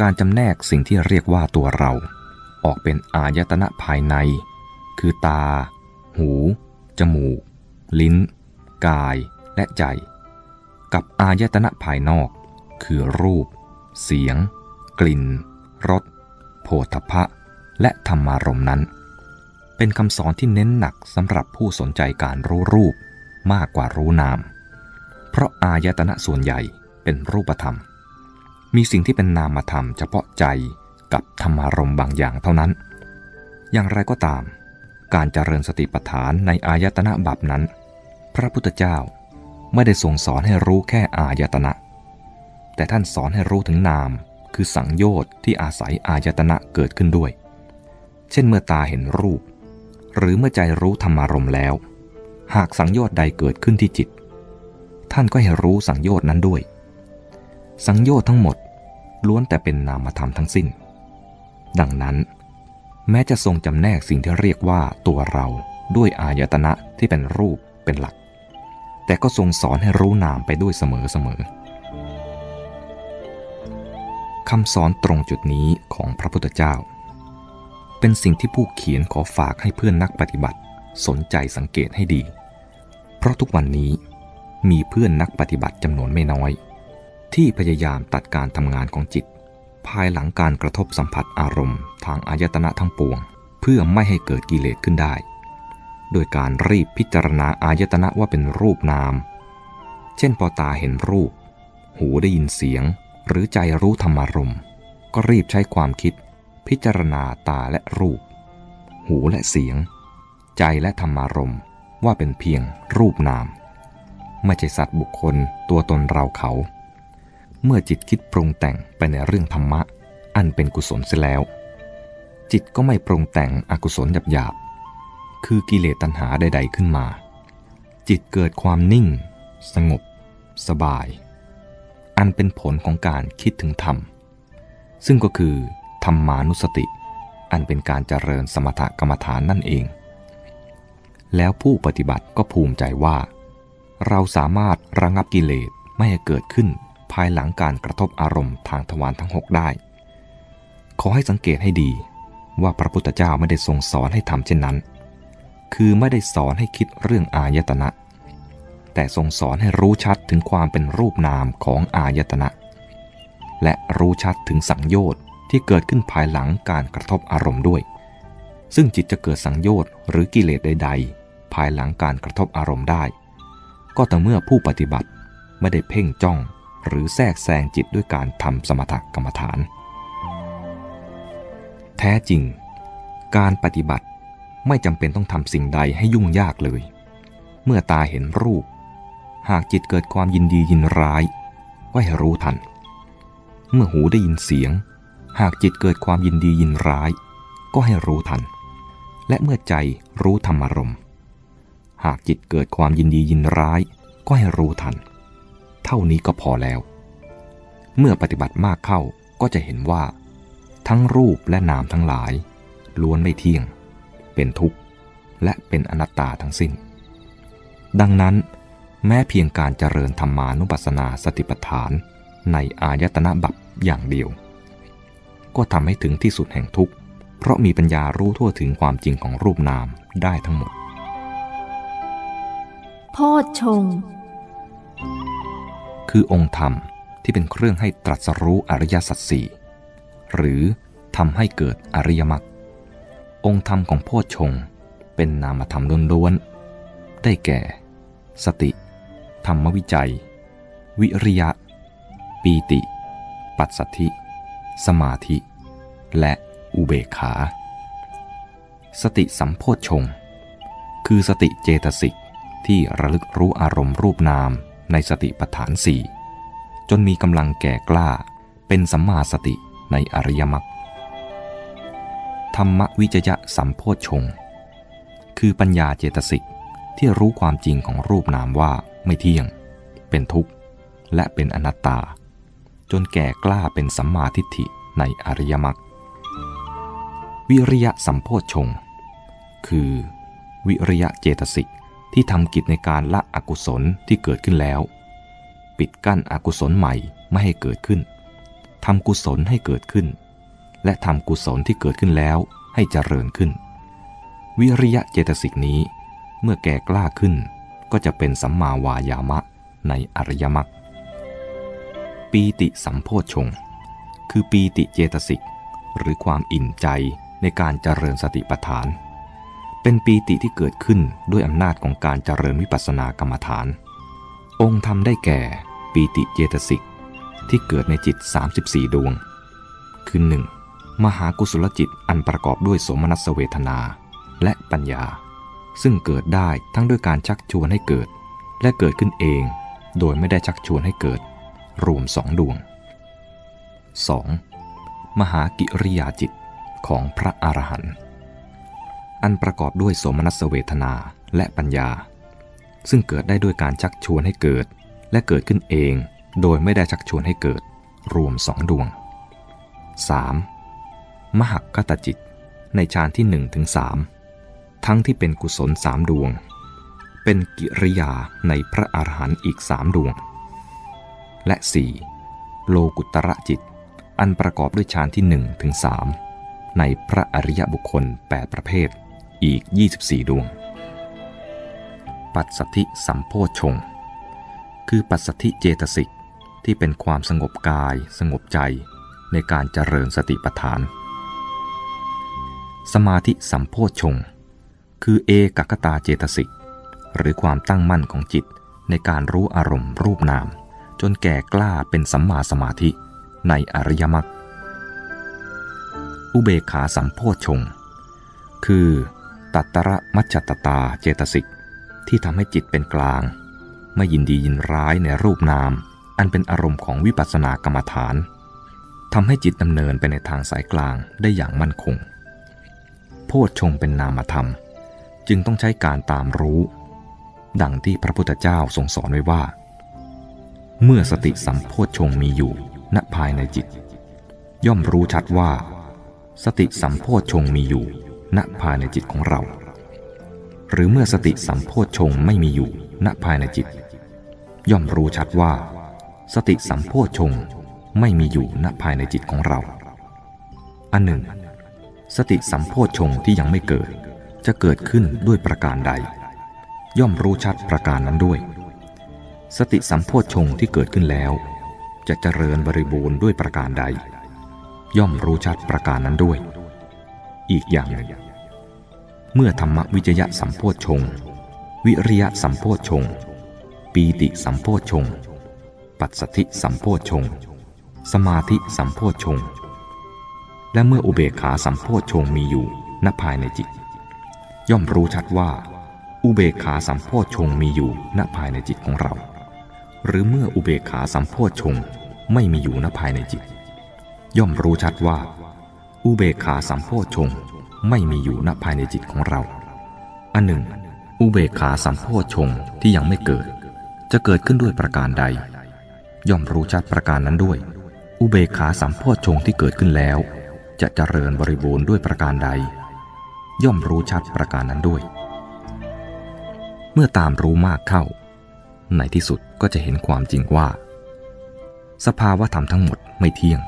การจำแนกสิ่งที่เรียกว่าตัวเรา ออกเป็นอายตนะภายใน คือตา หู จมูก ลิ้น กายและใจ กับอายตนะภายนอก คือรูป เสียง กลิ่น รส โผฏฐะและธรรมารมณ์นั้น เป็นคำสอนที่เน้นหนักสำหรับผู้สนใจการรู้รูปมากกว่ารู้นาม เพราะอายตนะส่วนใหญ่เป็นรูปธรรม มีสิ่งที่เป็นนามธรรมเฉพาะใจกับธรรมารมบางอย่างเท่านั้น อย่างไรก็ตาม การเจริญสติปัฏฐานในอายตนะบับนั้น พระพุทธเจ้าไม่ได้ทรงสอนให้รู้แค่อายตนะ แต่ท่านสอนให้รู้ถึงนาม คือสังโยชน์ที่อาศัยอายตนะเกิดขึ้นด้วย เช่นเมื่อตาเห็นรูป หรือเมื่อใจรู้ธรรมารมณ์แล้ว หากสังโยชน์ใดเกิดขึ้นที่จิต ท่านก็ให้รู้สังโยชน์นั้นด้วย สังโยชน์ทั้งหมดล้วนแต่เป็นนามธรรมทั้งสิ้น ดังนั้น แม้จะทรงจำแนกสิ่งที่เรียกว่าตัวเราด้วยอายตนะที่เป็นรูปเป็นหลัก แต่ก็ทรงสอนให้รู้นามไปด้วยเสมอเสมอคำสอนตรงจุดนี้ของพระพุทธเจ้า เป็นสิ่งที่ผู้เขียนขอฝากให้เพื่อนนักปฏิบัติ สนใจสังเกตให้ดี เพราะทุกวันนี้มีเพื่อนนักปฏิบัติจำนวนไม่น้อย ที่พยายามตัดการทำงานของจิต ภายหลังการกระทบสัมผัสอารมณ์ทางอายตนะทั้งปวง เพื่อไม่ให้เกิดกิเลสขึ้นได้ โดยการรีบพิจารณาอายตนะว่าเป็นรูปนาม เช่นพอตาเห็นรูป หูได้ยินเสียง หรือใจรู้ธรรมารมณ์ก็รีบใช้ความคิด พิจารณาตาและรูป หูและเสียง ใจและธรรมารมว่าเป็นเพียงรูปนาม ไม่ใช่สัตว์บุคคลตัวตนเราเขา เมื่อจิตคิดปรุงแต่งไปในเรื่องธรรมะ อันเป็นกุศลเสียแล้ว จิตก็ไม่ปรุงแต่งอกุศลหยาบๆคือกิเลสตัณหาใด ๆขึ้นมา จิตเกิดความนิ่ง สงบ สบาย อันเป็นผลของการคิดถึงธรรม ซึ่งก็คือ ธรรมานุสติ อันเป็นการเจริญสมถกรรมฐานนั่นเอง แล้วผู้ปฏิบัติก็ภูมิใจว่า เราสามารถระงับกิเลสไม่ให้เกิดขึ้นภายหลังการกระทบอารมณ์ทางทวารทั้งหกได้ ขอให้สังเกตให้ดีว่าพระพุทธเจ้าไม่ได้ทรงสอนให้ทำเช่นนั้น คือไม่ได้สอนให้คิดเรื่องอายตนะ แต่ทรงสอนให้รู้ชัดถึงความเป็นรูปนามของอายตนะ และรู้ชัดถึงสังโยชน์ ที่เกิดขึ้นภายหลังการกระทบอารมณ์ด้วย ซึ่งจิตจะเกิดสังโยชน์หรือกิเลสใด ๆ ภายหลังการกระทบอารมณ์ได้ ก็แต่เมื่อผู้ปฏิบัติไม่ได้เพ่งจ้องหรือแทรกแซงจิตด้วยการทำสมถกรรมฐาน แท้จริง การปฏิบัติไม่จำเป็นต้องทำสิ่งใดให้ยุ่งยากเลย เมื่อตาเห็นรูป หากจิตเกิดความยินดียินร้าย ก็ให้รู้ทัน เมื่อหูได้ยินเสียง หากจิตเกิดความยินดียินร้าย ก็ให้รู้ทัน และเมื่อใจรู้ธรรมารมหากจิตเกิดความยินดียินร้าย ก็ให้รู้ทัน เท่านี้ก็พอแล้ว เมื่อปฏิบัติมากเข้าก็จะเห็นว่า ทั้งรูปและนามทั้งหลาย ล้วนไม่เที่ยง เป็นทุกข์ และเป็นอนัตตาทั้งสิ้น ดังนั้น แม้เพียงการเจริญธรรมานุปัสสนาสติปัฏฐานในอายตนะบัพอย่างเดียว ก็ทำให้ถึงที่สุดแห่งทุกข์ เพราะมีปัญญารู้ทั่วถึงความจริงของรูปนามได้ทั้งหมดโพชฌงค์คือองค์ธรรมที่เป็นเครื่องให้ตรัสรู้อริยสัจสี่หรือทำให้เกิดอริยมรรคองค์ธรรมของโพชฌงค์เป็นนามธรรมล้วนๆได้แก่ สติ ธรรมวิจัย วิริยะ ปีติ ปัสสัทธิ สมาธิ และอุเบกขา สติสัมโพชฌงค์คือสติเจตสิกที่ระลึกรู้อารมณ์รูปนามในสติปัฏฐานสี่จนมีกำลังแก่กล้าเป็นสัมมาสติในอริยมรรคธรรมวิจยะสัมโพชฌงค์คือปัญญาเจตสิกที่รู้ความจริงของรูปนามว่าไม่เที่ยง เป็นทุกข์ และเป็นอนัตตา จนแก่กล้าเป็นสัมมาทิฏฐิในอริยมรรควิริยะสัมโพชงคือ วิริยะเจตสิกที่ทำกิจในการละอกุศลที่เกิดขึ้นแล้ว ปิดกั้นอกุศลใหม่ไม่ให้เกิดขึ้นทำกุศลให้เกิดขึ้น และทำกุศลที่เกิดขึ้นแล้วให้เจริญขึ้น วิริยะเจตสิกนี้ เมื่อแก่กล้าขึ้น ก็จะเป็นสัมมาวายามะในอริยมรรค ปีติสัมโพชงคือปีติเจตสิก หรือความอิ่นใจในการเจริญสติปัฏฐาน เป็นปีติที่เกิดขึ้นด้วยอำนาจของการเจริญวิปัสสนากรรมฐาน องค์ธรรมได้แก่ปีติเจตสิก ที่เกิดในจิต 34 ดวง คือ 1. มหากุศลจิตอันประกอบด้วยสมนัสเวทนา และปัญญา ซึ่งเกิดได้ทั้งด้วยการชักชวนให้เกิด และเกิดขึ้นเอง โดยไม่ได้ชักชวนให้เกิด รวมสองดวง 2. มหากิริยาจิตของพระอรหันต์อันประกอบด้วยสมนัสเวทนาและปัญญา ซึ่งเกิดได้ด้วยการชักชวนให้เกิด และเกิดขึ้นเองโดยไม่ได้ชักชวนให้เกิด รวมสองดวง 3. มหักคตจิตในฌานที่1ถึง3ทั้งที่เป็นกุศลสามดวง เป็นกิริยาในพระอรหันต์อีกสามดวง และ 4. โลกุตระจิต อันประกอบด้วยฌานที่1ถึง3ในพระอริยบุคคล 8 ประเภท อีก 24 ดวง ปัสสธิสัมโพชง คือปัสสธิเจตสิกที่เป็นความสงบกายสงบใจในการเจริญสติปัฏฐาน สมาธิสัมโพชง คือเอกกตาเจตสิกหรือความตั้งมั่นของจิตในการรู้อารมณ์รูปนาม จนแก่กล้าเป็นสัมมาสมาธิในอริยมรรคอุเบกขาสัมโพชงคือตัตระมัจจตตาเจตสิกที่ทำให้จิตเป็นกลาง ไม่ยินดียินร้ายในรูปนาม อันเป็นอารมณ์ของวิปัสสนากรรมฐานทำให้จิตดำเนินไปในทางสายกลางได้อย่างมั่นคง โพชฌงเป็นนามธรรม จึงต้องใช้การตามรู้ ดังที่พระพุทธเจ้าทรงสอนไว้ว่า เมื่อสติสัมโพชฌงมีอยู่ณภายในจิต ย่อมรู้ชัดว่า สติสัมโพชฌงมีอยู่ณภายในจิตของเรา หรือเมื่อสติสัมโพชฌงไม่มีอยู่ณภายในจิต ย่อมรู้ชัดว่า สติสัมโพชงไม่มีอยู่ณภายในจิตของเรา อันหนึ่ง สติสัมโพชงที่ยังไม่เกิด จะเกิดขึ้นด้วยประการใด ย่อมรู้ชัดประการนั้นด้วย สติสัมโพชงที่เกิดขึ้นแล้ว จะเจริญบริบูรณ์ด้วยประการใด ย่อมรู้ชัดประการนั้นด้วย อีกอย่างหนึ่งเมื่อธรรมวิจยะสัมโพชงวิริยะสัมโพชงปีติสัมโพชงปัสสธิสัมโพชงสมาธิสัมโพชงและเมื่ออุเบกขาสัมโพชงมีอยู่ณภายในจิต ย่อมรู้ชัดว่า อุเบกขาสัมโพชงมีอยู่ณภายในจิตของเรา หรือเมื่ออุเบกขาสัมโพชงไม่มีอยู่ณภายในจิต ย่อมรู้ชัดว่า อุเบกขาสัมโพชงไม่มีอยู่ณภายในจิตของเรา อันหนึ่ง อุเบกขาสัมโพชงที่ยังไม่เกิด จะเกิดขึ้นด้วยประการใด ย่อมรู้ชัดประการนั้นด้วย อุเบกขาสัมโพชงที่เกิดขึ้นแล้ว จะเจริญบริบูรณ์ด้วยประการใด ย่อมรู้ชัดประการนั้นด้วย เมื่อตามรู้มากเข้า ในที่สุดก็จะเห็นความจริงว่า สภาวะธรรมทั้งหมดไม่เที่ยง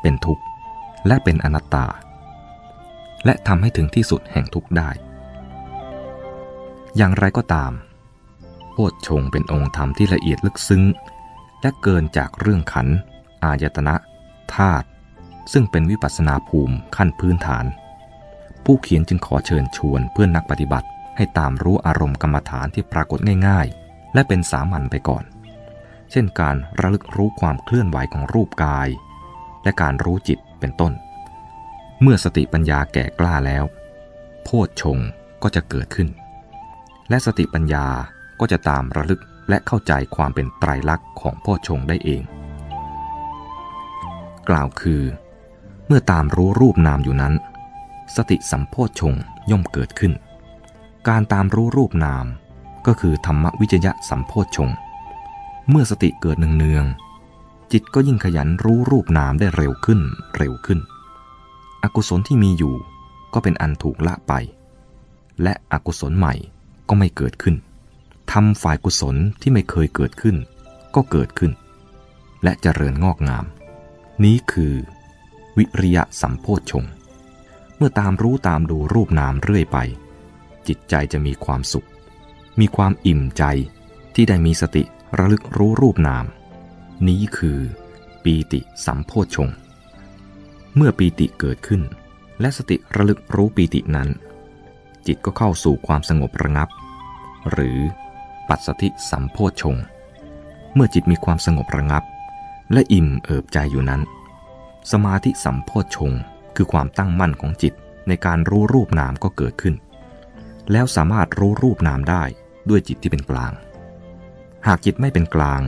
เป็นทุกข์ และเป็นอนัตตา และทำให้ถึงที่สุดแห่งทุกข์ได้ อย่างไรก็ตามโพชฌงเป็นองค์ธรรมที่ละเอียดลึกซึ้ง และเกินจากเรื่องขัน อายตนะธาตุซึ่งเป็นวิปัสนาภูมิขั้นพื้นฐาน ผู้เขียนจึงขอเชิญชวนเพื่อนนักปฏิบัติให้ตามรู้อารมณ์กรรมฐานที่ปรากฏง่ายๆ และเป็นสามัญไปก่อน เช่นการระลึกรู้ความเคลื่อนไหวของรูปกาย และการรู้จิตเป็นต้น เมื่อสติปัญญาแก่กล้าแล้ว โพชฌงก็จะเกิดขึ้น และสติปัญญาก็จะตามระลึกและเข้าใจความเป็นไตรลักษณ์ของพ่อชงได้เอง กล่าวคือ เมื่อตามรู้รูปนามอยู่นั้น สติสัมโพชงย่อมเกิดขึ้น การตามรู้รูปนาม ก็คือธรรมวิจยะสัมโพชง เมื่อสติเกิดเนืองๆจิตก็ยิ่งขยันรู้รูปนามได้เร็วขึ้นเร็วขึ้น อกุศลที่มีอยู่ก็เป็นอันถูกละไป และอกุศลใหม่ก็ไม่เกิดขึ้นทำฝ่ายกุศลที่ไม่เคยเกิดขึ้น ก็เกิดขึ้น และเจริญงอกงาม นี้คือ วิริยะสัมโพชฌงเมื่อตามรู้ตามดูรูปนามเรื่อยไป จิตใจจะมีความสุข มีความอิ่มใจที่ได้มีสติระลึกรู้รูปนาม นี้คือปีติสัมโพชง เมื่อปีติเกิดขึ้น และสติระลึกรู้ปีตินั้น จิตก็เข้าสู่ความสงบระงับ หรือปัสสติสัมโพชง เมื่อจิตมีความสงบระงับ และอิ่มเอิบใจอยู่นั้น สมาธิสัมโพชงคือความตั้งมั่นของจิตในการรู้รูปนามก็เกิดขึ้น แล้วสามารถรู้รูปนามได้ ด้วยจิตที่เป็นกลาง หากจิตไม่เป็นกลาง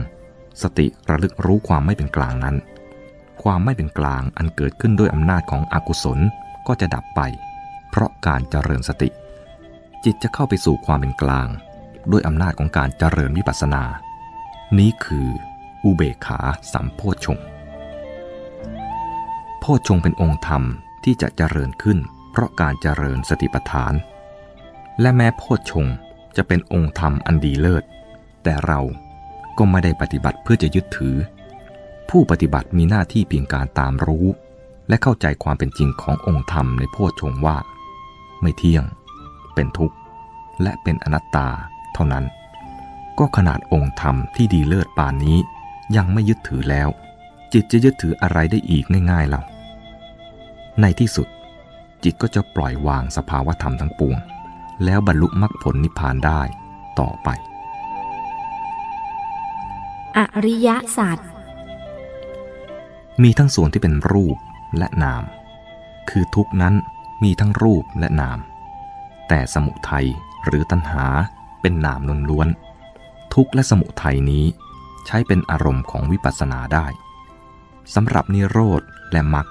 สติระลึกรู้ความไม่เป็นกลางนั้น ความไม่เป็นกลางอันเกิดขึ้นด้วยอำนาจของอกุศลก็จะดับไป เพราะการเจริญสติ จิตจะเข้าไปสู่ความเป็นกลาง ด้วยอำนาจของการเจริญวิปัสสนา นี้คืออุเบกขาสัมโพชฌงโพชฌงเป็นองค์ธรรมที่จะเจริญขึ้น เพราะการเจริญสติปัฏฐาน และแม้โพชฌง จะเป็นองค์ธรรมอันดีเลิศ แต่เราก็ไม่ได้ปฏิบัติเพื่อจะยึดถือ ผู้ปฏิบัติมีหน้าที่เพียงการตามรู้ และเข้าใจความเป็นจริงขององค์ธรรมในโพชฌงว่า ไม่เที่ยง เป็นทุกข์ และเป็นอนัตตาเท่านั้น ก็ขนาดองค์ธรรมที่ดีเลิศปานนี้ยังไม่ยึดถือแล้ว จิตจะยึดถืออะไรได้อีกง่ายๆเล่าในที่สุดจิตก็จะปล่อยวางสภาวธรรมทั้งปวง แล้วบรรลุมรรคผลนิพพานได้ต่อไป อริยสัจมีทั้งส่วนที่เป็นรูปและนาม คือทุกนั้นมีทั้งรูปและนาม แต่สมุทัยหรือตัณหาเป็นนามล้วนๆทุกและสมุทัยนี้ใช้เป็นอารมณ์ของวิปัสสนาได้สำหรับนิโรธและมรรค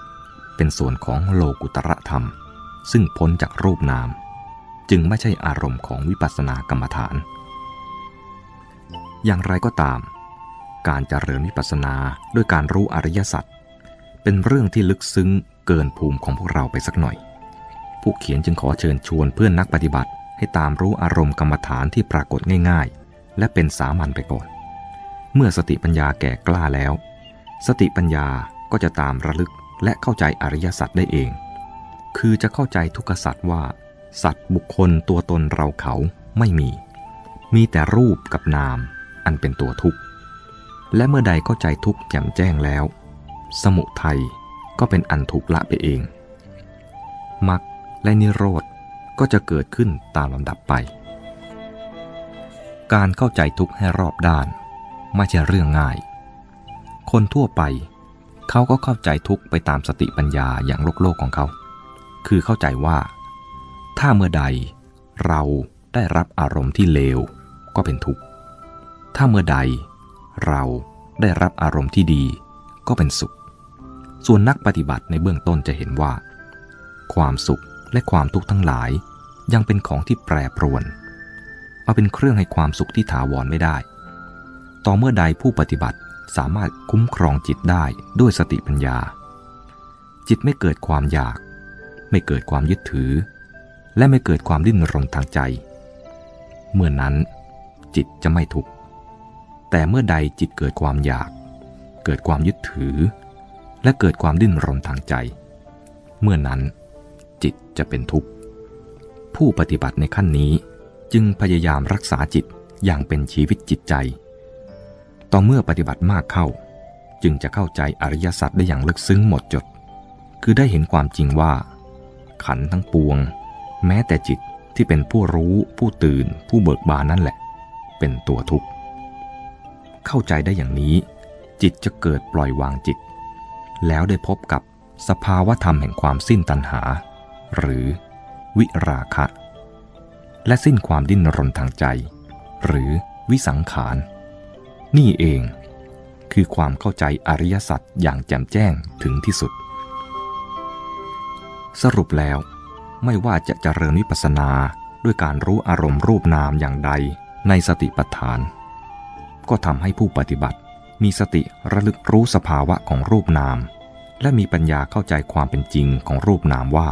เป็นส่วนของโลกุตระธรรม ซึ่งพ้นจากรูปนาม จึงไม่ใช่อารมณ์ของวิปัสสนากรรมฐาน อย่างไรก็ตาม การเจริญวิปัสสนาด้วยการรู้อริยสัจเป็นเรื่องที่ลึกซึ้งเกินภูมิของพวกเราไปสักหน่อย ผู้เขียนจึงขอเชิญชวนเพื่อนนักปฏิบัติ ให้ตามรู้อารมณ์กรรมฐานที่ปรากฏง่ายๆ และเป็นสามัญไปก่อน เมื่อสติปัญญาแก่กล้าแล้ว สติปัญญาก็จะตามระลึกและเข้าใจอริยสัจได้เอง คือจะเข้าใจทุกขสัจว่า สัตว์บุคคลตัวตนเราเขาไม่มี มีแต่รูปกับนาม อันเป็นตัวทุกข์ และเมื่อใดเข้าใจทุกข์แจ่มแจ้งแล้ว สมุทัยก็เป็นอันถูกละไปเองมรรคและนิโรธก็จะเกิดขึ้นตามลำดับไป การเข้าใจทุกข์ให้รอบด้าน ไม่ใช่เรื่องง่าย คนทั่วไป เขาก็เข้าใจทุกข์ไปตามสติปัญญาอย่างโลกโลกของเขา คือเข้าใจว่า ถ้าเมื่อใดเราได้รับอารมณ์ที่เลวก็เป็นทุกข์ ถ้าเมื่อใดเราได้รับอารมณ์ที่ดีก็เป็นสุข ส่วนนักปฏิบัติในเบื้องต้นจะเห็นว่า ความสุขและความทุกข์ทั้งหลายยังเป็นของที่แปรปรวน มาเป็นเครื่องให้ความสุขที่ถาวรไม่ได้ ต่อเมื่อใดผู้ปฏิบัติสามารถคุ้มครองจิตได้ด้วยสติปัญญา จิตไม่เกิดความอยาก ไม่เกิดความยึดถือ และไม่เกิดความดิ้นรนทางใจ เมื่อนั้นจิตจะไม่ทุกข์ แต่เมื่อใดจิตเกิดความอยาก เกิดความยึดถือ และเกิดความดิ้นรนทางใจ เมื่อนั้นจิตจะเป็นทุกข์ ผู้ปฏิบัติในขั้นนี้จึงพยายามรักษาจิตอย่างเป็นชีวิตจิตใจ ต่อเมื่อปฏิบัติมากเข้า จึงจะเข้าใจอริยสัจได้อย่างลึกซึ้งหมดจด คือได้เห็นความจริงว่า ขันทั้งปวง แม้แต่จิตที่เป็นผู้รู้ผู้ตื่น ผู้เบิกบานนั่นแหละ เป็นตัวทุกข์ เข้าใจได้อย่างนี้ จิตจะเกิดปล่อยวางจิต แล้วได้พบกับสภาวะธรรมแห่งความสิ้นตัณหา หรือวิราคะ และสิ้นความดิ้นรนทางใจ หรือวิสังขาร นี่เองคือความเข้าใจอริยสัจอย่างแจ่มแจ้งถึงที่สุด สรุปแล้ว ไม่ว่าจะเจริญวิปัสสนาด้วยการรู้อารมณ์รูปนามอย่างใดในสติปัฏฐาน ก็ทำให้ผู้ปฏิบัติมีสติระลึกรู้สภาวะของรูปนาม และมีปัญญาเข้าใจความเป็นจริงของรูปนามว่า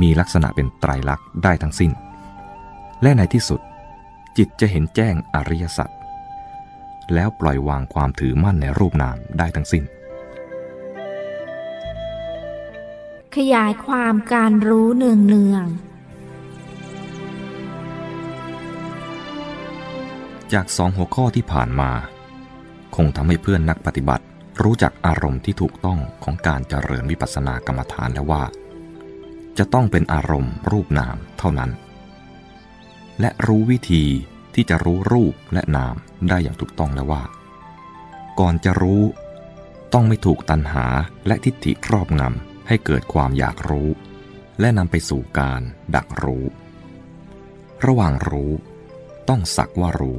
มีลักษณะเป็นไตรลักษณ์ได้ทั้งสิ้น และในที่สุด จิตจะเห็นแจ้งอริยสัจแล้วปล่อยวางความถือมั่นในรูปนามได้ทั้งสิ้น ขยายความการรู้เนืองเนือง จากสองหัวข้อที่ผ่านมา คงทำให้เพื่อนนักปฏิบัติ รู้จักอารมณ์ที่ถูกต้องของการเจริญวิปัสสนากรรมฐานแล้วว่า จะต้องเป็นอารมณ์รูปนามเท่านั้น และรู้วิธีที่จะรู้รูปและนามได้อย่างถูกต้องแล้วว่า ก่อนจะรู้ ต้องไม่ถูกตัณหาและทิฏฐิครอบงำ ให้เกิดความอยากรู้ และนำไปสู่การดักรู้ ระหว่างรู้ต้องสักว่ารู้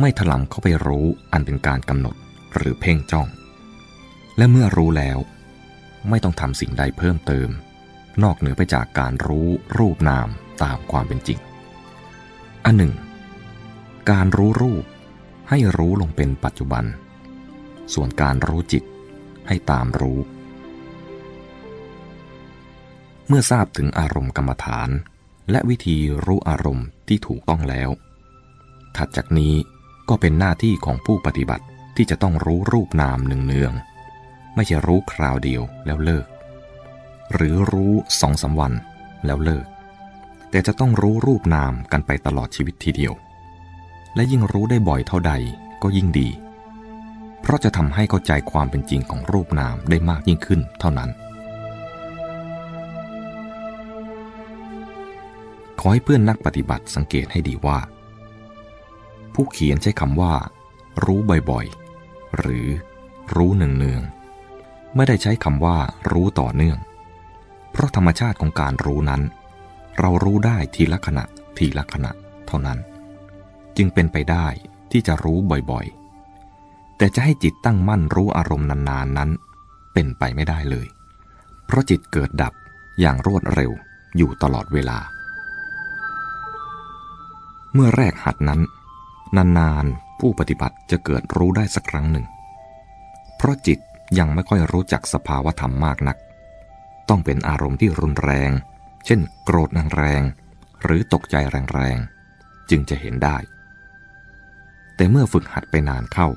ไม่ถลำเข้าไปรู้อันเป็นการกำหนดหรือเพ่งจ้อง และเมื่อรู้แล้ว ไม่ต้องทำสิ่งใดเพิ่มเติม นอกเหนือไปจากการรู้รูปนามตามความเป็นจริง อันหนึ่ง การรู้รูปให้รู้ลงเป็นปัจจุบัน ส่วนการรู้จิตให้ตามรู้ มื่อทราบถึงอารมณ์กรรมฐาน และวิธีรู้อารมณ์ที่ถูกต้องแล้ว ถัดจากนี้ก็เป็นหน้าที่ของผู้ปฏิบัติที่จะต้องรู้รูปนามหนึ่งเนือง ไม่ใช่รู้คราวเดียวแล้วเลิก หรือรู้สองสาวันแล้วเลิก แต่จะต้องรู้รูปนามกันไปตลอดชีวิตทีเดียว และยิ่งรู้ได้บ่อยเท่าใดก็ยิ่งดี เพราะจะทำให้เข้าใจความเป็นจริงของรูปนามได้มากยิ่งขึ้นเท่านั้น ขอให้เพื่อนนักปฏิบัติสังเกตให้ดีว่า ผู้เขียนใช้คำว่า รู้บ่อยๆ หรือรู้เนืองๆไม่ได้ใช้คำว่า รู้ต่อเนื่อง เพราะธรรมชาติของการรู้นั้น เรารู้ได้ทีละขณะทีละขณะเท่านั้น จึงเป็นไปได้ที่จะรู้บ่อยๆ แต่จะให้จิตตั้งมั่นรู้อารมณ์นานๆนั้น เป็นไปไม่ได้เลย เพราะจิตเกิดดับอย่างรวดเร็วอยู่ตลอดเวลา เมื่อแรกหัดนั้น นานๆผู้ปฏิบัติจะเกิดรู้ได้สักครั้งหนึ่ง เพราะจิตยังไม่ค่อยรู้จักสภาวธรรมมากนัก ต้องเป็นอารมณ์ที่รุนแรง เช่น โกรธแรงๆหรือตกใจแรงๆ จึงจะเห็นได้ แต่เมื่อฝึกหัดไปนานเข้า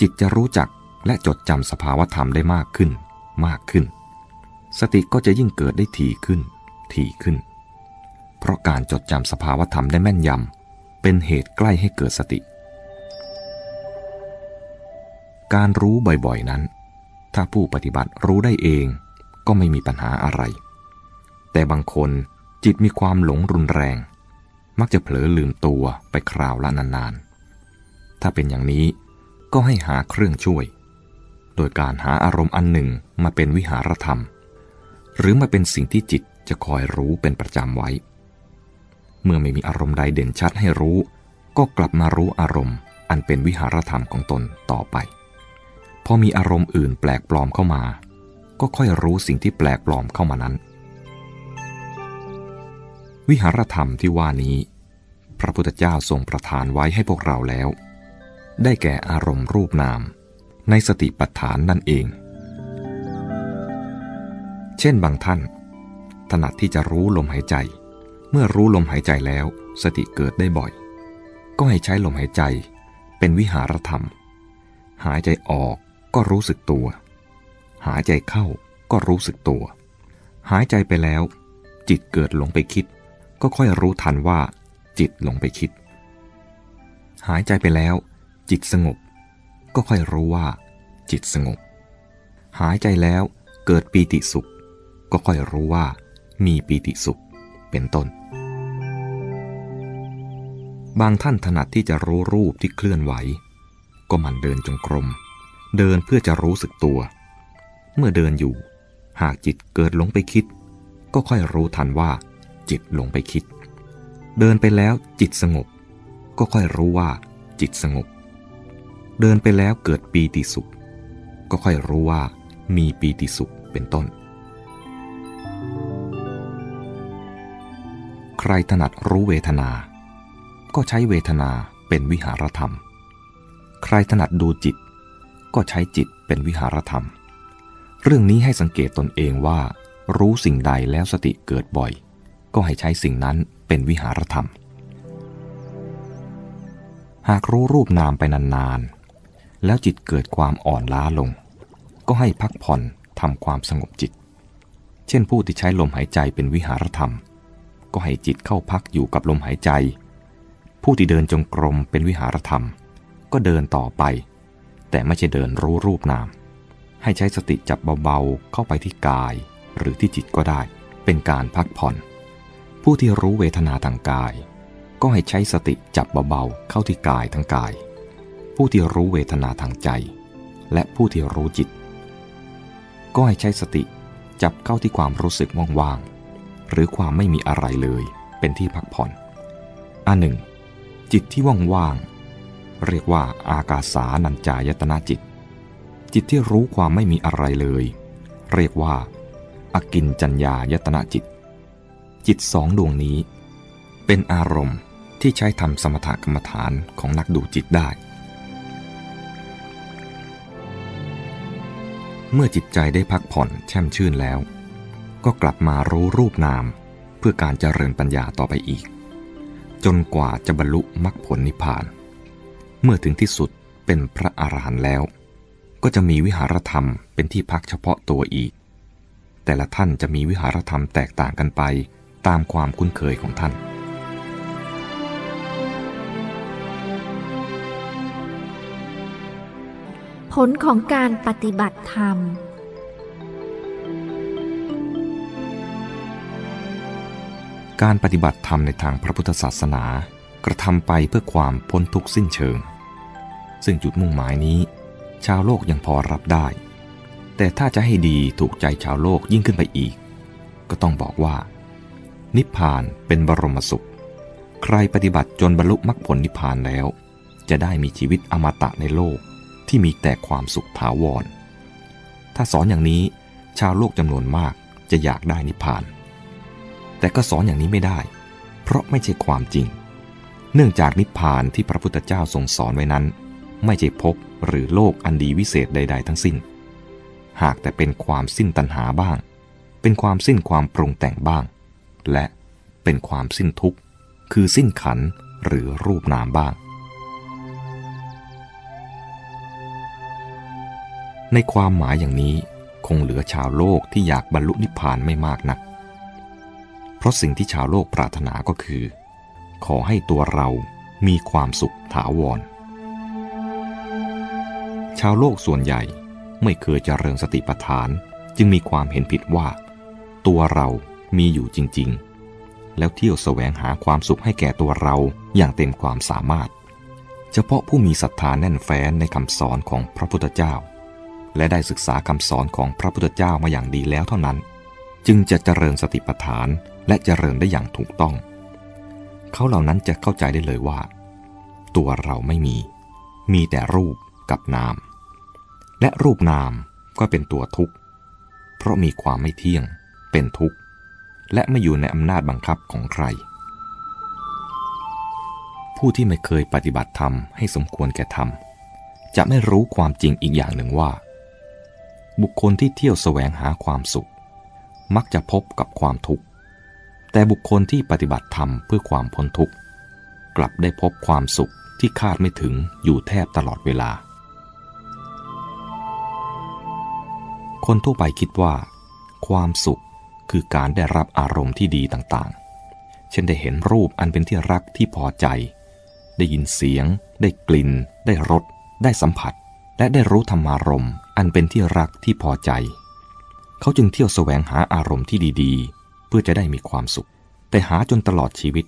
จิตจะรู้จักและจดจำสภาวธรรมได้มากขึ้น มากขึ้น สติก็จะยิ่งเกิดได้ถี่ขึ้น ถี่ขึ้น เพราะการจดจำสภาวธรรมได้แม่นยำ เป็นเหตุใกล้ให้เกิดสติ การรู้บ่อยๆนั้น ถ้าผู้ปฏิบัติรู้ได้เองก็ไม่มีปัญหาอะไร แต่บางคนจิตมีความหลงรุนแรง มักจะเผลอลืมตัวไปคราวละนานๆ ถ้าเป็นอย่างนี้ก็ให้หาเครื่องช่วย โดยการหาอารมณ์อันหนึ่งมาเป็นวิหารธรรม หรือมาเป็นสิ่งที่จิตจะคอยรู้เป็นประจำไว้ เมื่อไม่มีอารมณ์ใดเด่นชัดให้รู้ ก็กลับมารู้อารมณ์ อันเป็นวิหารธรรมของตนต่อไป พอมีอารมณ์อื่นแปลกปลอมเข้ามา ก็ค่อยรู้สิ่งที่แปลกปลอมเข้ามานั้น วิหารธรรมที่ว่านี้ พระพุทธเจ้าทรงประทานไว้ให้พวกเราแล้ว ได้แก่อารมณ์รูปนาม ในสติปัฏฐานนั่นเอง เช่นบางท่านถนัดที่จะรู้ลมหายใจ เมื่อรู้ลมหายใจแล้ว สติเกิดได้บ่อย ก็ให้ใช้ลมหายใจ เป็นวิหารธรรม หายใจออกก็รู้สึกตัว หายใจเข้าก็รู้สึกตัว หายใจไปแล้ว จิตเกิดหลงไปคิด ก็ค่อยรู้ทันว่า จิตหลงไปคิด หายใจไปแล้ว จิตสงบ ก็ค่อยรู้ว่า จิตสงบ หายใจแล้วเกิดปีติสุข ก็ค่อยรู้ว่า มีปีติสุขเป็นต้น บางท่านถนัดที่จะรู้รูปที่เคลื่อนไหว ก็มันเดินจงกรม เดินเพื่อจะรู้สึกตัว เมื่อเดินอยู่ หากจิตเกิดหลงไปคิด ก็ค่อยรู้ทันว่าจิตหลงไปคิด เดินไปแล้วจิตสงบ ก็ค่อยรู้ว่าจิตสงบ เดินไปแล้วเกิดปีติสุข ก็ค่อยรู้ว่ามีปีติสุขเป็นต้น ใครถนัดรู้เวทนา ก็ใช้เวทนาเป็นวิหารธรรม ใครถนัดดูจิต ก็ใช้จิตเป็นวิหารธรรม เรื่องนี้ให้สังเกตตนเองว่า รู้สิ่งใดแล้วสติเกิดบ่อย ก็ให้ใช้สิ่งนั้นเป็นวิหารธรรม หากรู้รูปนามไปนานๆ แล้วจิตเกิดความอ่อนล้าลง ก็ให้พักผ่อนทำความสงบจิต เช่นผู้ที่ใช้ลมหายใจเป็นวิหารธรรม ก็ให้จิตเข้าพักอยู่กับลมหายใจ ผู้ที่เดินจงกรมเป็นวิหารธรรม ก็เดินต่อไป แต่ไม่ใช่เดินรู้รูปนาม ให้ใช้สติจับเบาๆเข้าไปที่กาย หรือที่จิตก็ได้ เป็นการพักผ่อน ผู้ที่รู้เวทนาทางกาย ก็ให้ใช้สติจับเบาๆเข้าที่กายทั้งกาย ผู้ที่รู้เวทนาทางใจ และผู้ที่รู้จิต ก็ให้ใช้สติจับเข้าที่ความรู้สึกว่างๆหรือความไม่มีอะไรเลย เป็นที่พักผ่อนอันหนึ่ง จิตที่ว่างๆ เรียกว่าอากาสานัญจายตนาจิต จิตที่รู้ความไม่มีอะไรเลย เรียกว่าอากินจัญญายตนาจิต จิตสองดวงนี้ เป็นอารมณ์ที่ใช้ทำสมถกรรมฐานของนักดูจิตได้ เมื่อจิตใจได้พักผ่อนแช่มชื่นแล้ว ก็กลับมารู้รูปนามเพื่อการเจริญปัญญาต่อไปอีก จนกว่าจะบรรลุมรรคผลนิพพาน เมื่อถึงที่สุดเป็นพระอรหันต์แล้ว ก็จะมีวิหารธรรมเป็นที่พักเฉพาะตัวอีก แต่ละท่านจะมีวิหารธรรมแตกต่างกันไปตามความคุ้นเคยของท่าน ผลของการปฏิบัติธรรม การปฏิบัติธรรมในทางพระพุทธศาสนากระทำไปเพื่อความพ้นทุกข์สิ้นเชิง ซึ่งจุดมุ่งหมายนี้ ชาวโลกยังพอรับได้ แต่ถ้าจะให้ดีถูกใจชาวโลกยิ่งขึ้นไปอีก ก็ต้องบอกว่า นิพพานเป็นบรมสุข ใครปฏิบัติจนบรรลุมรรคผลนิพพานแล้ว จะได้มีชีวิตอมตะในโลกที่มีแต่ความสุขถาวร ถ้าสอนอย่างนี้ชาวโลกจำนวนมากจะอยากได้นิพพาน แต่ก็สอนอย่างนี้ไม่ได้ เพราะไม่ใช่ความจริง เนื่องจากนิพพานที่พระพุทธเจ้าทรงสอนไว้นั้น ไม่ใช่ภพหรือโลกอันดีวิเศษใด ๆ ทั้งสิ้น หากแต่เป็นความสิ้นตัณหาบ้าง เป็นความสิ้นความปรุงแต่งบ้าง และเป็นความสิ้นทุกข์ คือสิ้นขันหรือรูปนามบ้าง ในความหมายอย่างนี้คงเหลือชาวโลกที่อยากบรรลุนิพพานไม่มากนัก เพราะสิ่งที่ชาวโลกปรารถนาก็คือ ขอให้ตัวเรามีความสุขถาวร ชาวโลกส่วนใหญ่ไม่เคยเจริญสติปัฏฐานจึงมีความเห็นผิดว่า ตัวเรามีอยู่จริง ๆ แล้วเที่ยวแสวงหาความสุขให้แก่ตัวเราอย่างเต็มความสามารถ เฉพาะผู้มีศรัทธาแน่นแฟ้นในคำสอนของพระพุทธเจ้า และได้ศึกษาคำสอนของพระพุทธเจ้ามาอย่างดีแล้วเท่านั้น จึงจะเจริญสติปัฏฐาน และเจริญได้อย่างถูกต้อง เขาเหล่านั้นจะเข้าใจได้เลยว่า ตัวเราไม่มี มีแต่รูปกับนาม และรูปนามก็เป็นตัวทุกข์ เพราะมีความไม่เที่ยง เป็นทุกข์ และไม่อยู่ในอำนาจบังคับของใคร ผู้ที่ไม่เคยปฏิบัติธรรมให้สมควรแก่ธรรม จะไม่รู้ความจริงอีกอย่างหนึ่งว่า บุคคลที่เที่ยวแสวงหาความสุข มักจะพบกับความทุกข์ แต่บุคคลที่ปฏิบัติธรรมเพื่อความพ้นทุกข์ กลับได้พบความสุขที่คาดไม่ถึงอยู่แทบตลอดเวลา คนทั่วไปคิดว่า ความสุขคือการได้รับอารมณ์ที่ดีต่างๆ เช่นได้เห็นรูปอันเป็นที่รักที่พอใจ ได้ยินเสียง ได้กลิ่น ได้รส ได้สัมผัส และได้รู้ธรรมารมณ์ อันเป็นที่รักที่พอใจ เขาจึงเที่ยวแสวงหาอารมณ์ที่ดีๆ เพื่อจะได้มีความสุข แต่หาจนตลอดชีวิต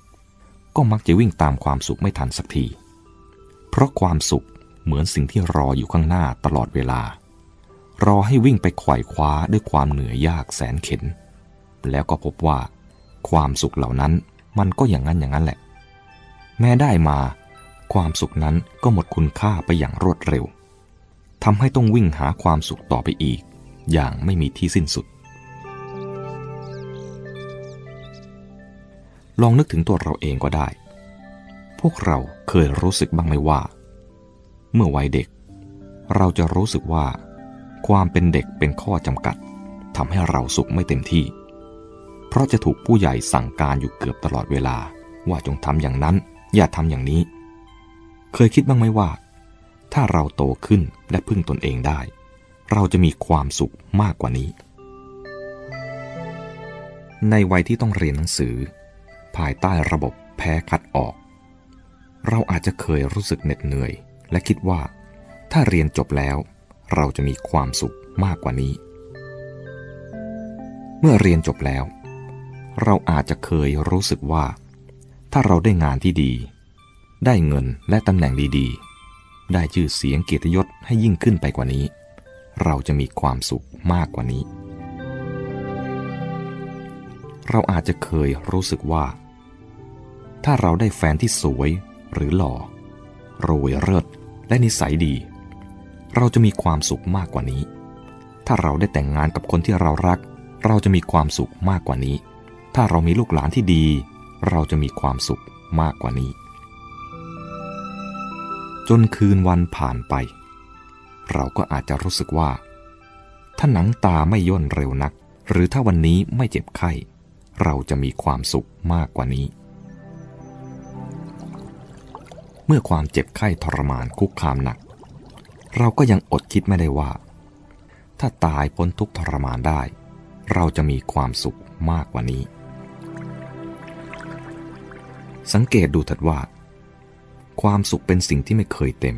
ก็มักจะวิ่งตามความสุขไม่ทันสักที เพราะความสุขเหมือนสิ่งที่รออยู่ข้างหน้าตลอดเวลา รอให้วิ่งไปไขว่คว้าด้วยความเหนื่อยยากแสนเข็น แล้วก็พบว่า ความสุขเหล่านั้นมันก็อย่างนั้นอย่างนั้นแหละ แม้ได้มา ความสุขนั้นก็หมดคุณค่าไปอย่างรวดเร็วทำให้ต้องวิ่งหาความสุขต่อไปอีก อย่างไม่มีที่สิ้นสุด ลองนึกถึงตัวเราเองก็ได้ พวกเราเคยรู้สึกบ้างไหมว่า เมื่อวัยเด็ก เราจะรู้สึกว่า ความเป็นเด็กเป็นข้อจำกัดทำให้เราสุขไม่เต็มที่ เพราะจะถูกผู้ใหญ่สั่งการอยู่เกือบตลอดเวลา ว่าจงทำอย่างนั้น อย่าทำอย่างนี้ เคยคิดบ้างไหมว่า ถ้าเราโตขึ้นและพึ่งตนเองได้ เราจะมีความสุขมากกว่านี้ ในวัยที่ต้องเรียนหนังสือ ภายใต้ระบบแพ้คัดออก เราอาจจะเคยรู้สึกเหน็ดเหนื่อย และคิดว่า ถ้าเรียนจบแล้ว เราจะมีความสุขมากกว่านี้ เมื่อเรียนจบแล้ว เราอาจจะเคยรู้สึกว่า ถ้าเราได้งานที่ดี ได้เงินและตำแหน่งดีๆ ได้ชื่อเสียงเกียรติยศให้ยิ่งขึ้นไปกว่านี้ เราจะมีความสุขมากกว่านี้เราอาจจะเคยรู้สึกว่า ถ้าเราได้แฟนที่สวยหรือหล่อรวยเลิศและนิสัยดี เราจะมีความสุขมากกว่านี้ ถ้าเราได้แต่งงานกับคนที่เรารัก เราจะมีความสุขมากกว่านี้ ถ้าเรามีลูกหลานที่ดี เราจะมีความสุขมากกว่านี้ จนคืนวันผ่านไป เราก็อาจจะรู้สึกว่า ถ้าหนังตาไม่ย่นเร็วนัก หรือถ้าวันนี้ไม่เจ็บไข้ เราจะมีความสุขมากกว่านี้ เมื่อความเจ็บไข้ทรมานคุกคามหนัก เราก็ยังอดคิดไม่ได้ว่า ถ้าตายพ้นทุกทรมานได้ เราจะมีความสุขมากกว่านี้ สังเกตดูเถิดว่า ความสุขเป็นสิ่งที่ไม่เคยเต็ม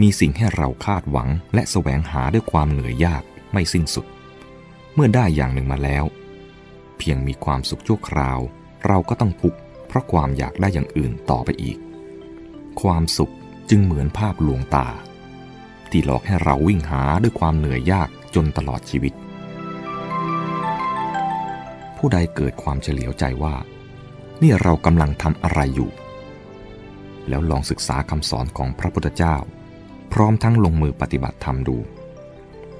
มีสิ่งให้เราคาดหวังและแสวงหาด้วยความเหนื่อยยากไม่สิ้นสุด เมื่อได้อย่างหนึ่งมาแล้ว เพียงมีความสุขชั่วคราว เราก็ต้องพุกเพราะความอยากได้อย่างอื่นต่อไปอีก ความสุขจึงเหมือนภาพลวงตา ที่หลอกให้เราวิ่งหาด้วยความเหนื่อยยากจนตลอดชีวิต ผู้ใดเกิดความเฉลียวใจว่า นี่เรากำลังทำอะไรอยู่ แล้วลองศึกษาคำสอนของพระพุทธเจ้า พร้อมทั้งลงมือปฏิบัติธรรมดู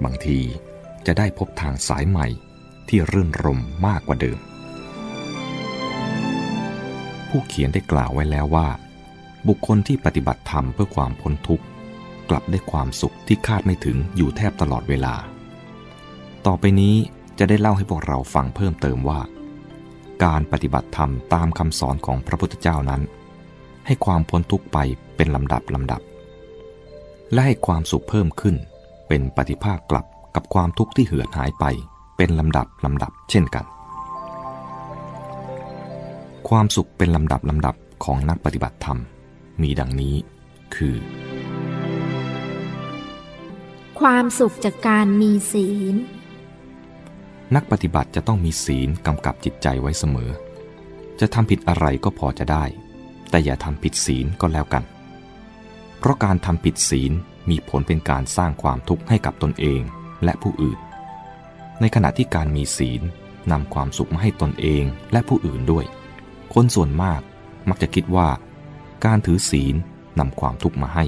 บางทีจะได้พบทางสายใหม่ที่รื่นรมมากกว่าเดิม ผู้เขียนได้กล่าวไว้แล้วว่า บุคคลที่ปฏิบัติธรรมเพื่อความพ้นทุกข์ กลับได้ความสุขที่คาดไม่ถึงอยู่แทบตลอดเวลา ต่อไปนี้จะได้เล่าให้พวกเราฟังเพิ่มเติมว่า การปฏิบัติธรรมตามคำสอนของพระพุทธเจ้านั้น ให้ความพ้นทุกข์ไปเป็นลำดับลำดับ และให้ความสุขเพิ่มขึ้น เป็นปฏิภาคกลับกับความทุกข์ที่เหือดหายไป เป็นลำดับลำดับ เช่นกัน ความสุขเป็นลำดับลำดับของนักปฏิบัติธรรม มีดังนี้ คือ ความสุขจากการมีศีล นักปฏิบัติจะต้องมีศีลกำกับจิตใจไว้เสมอ จะทำผิดอะไรก็พอจะได้ แต่อย่าทำผิดศีลก็แล้วกัน เพราะการทำผิดศีลมีผลเป็นการสร้างความทุกข์ให้กับตนเองและผู้อื่น ในขณะที่การมีศีลนำความสุขมาให้ตนเองและผู้อื่นด้วย คนส่วนมากมักจะคิดว่า การถือศีลนำความทุกข์มาให้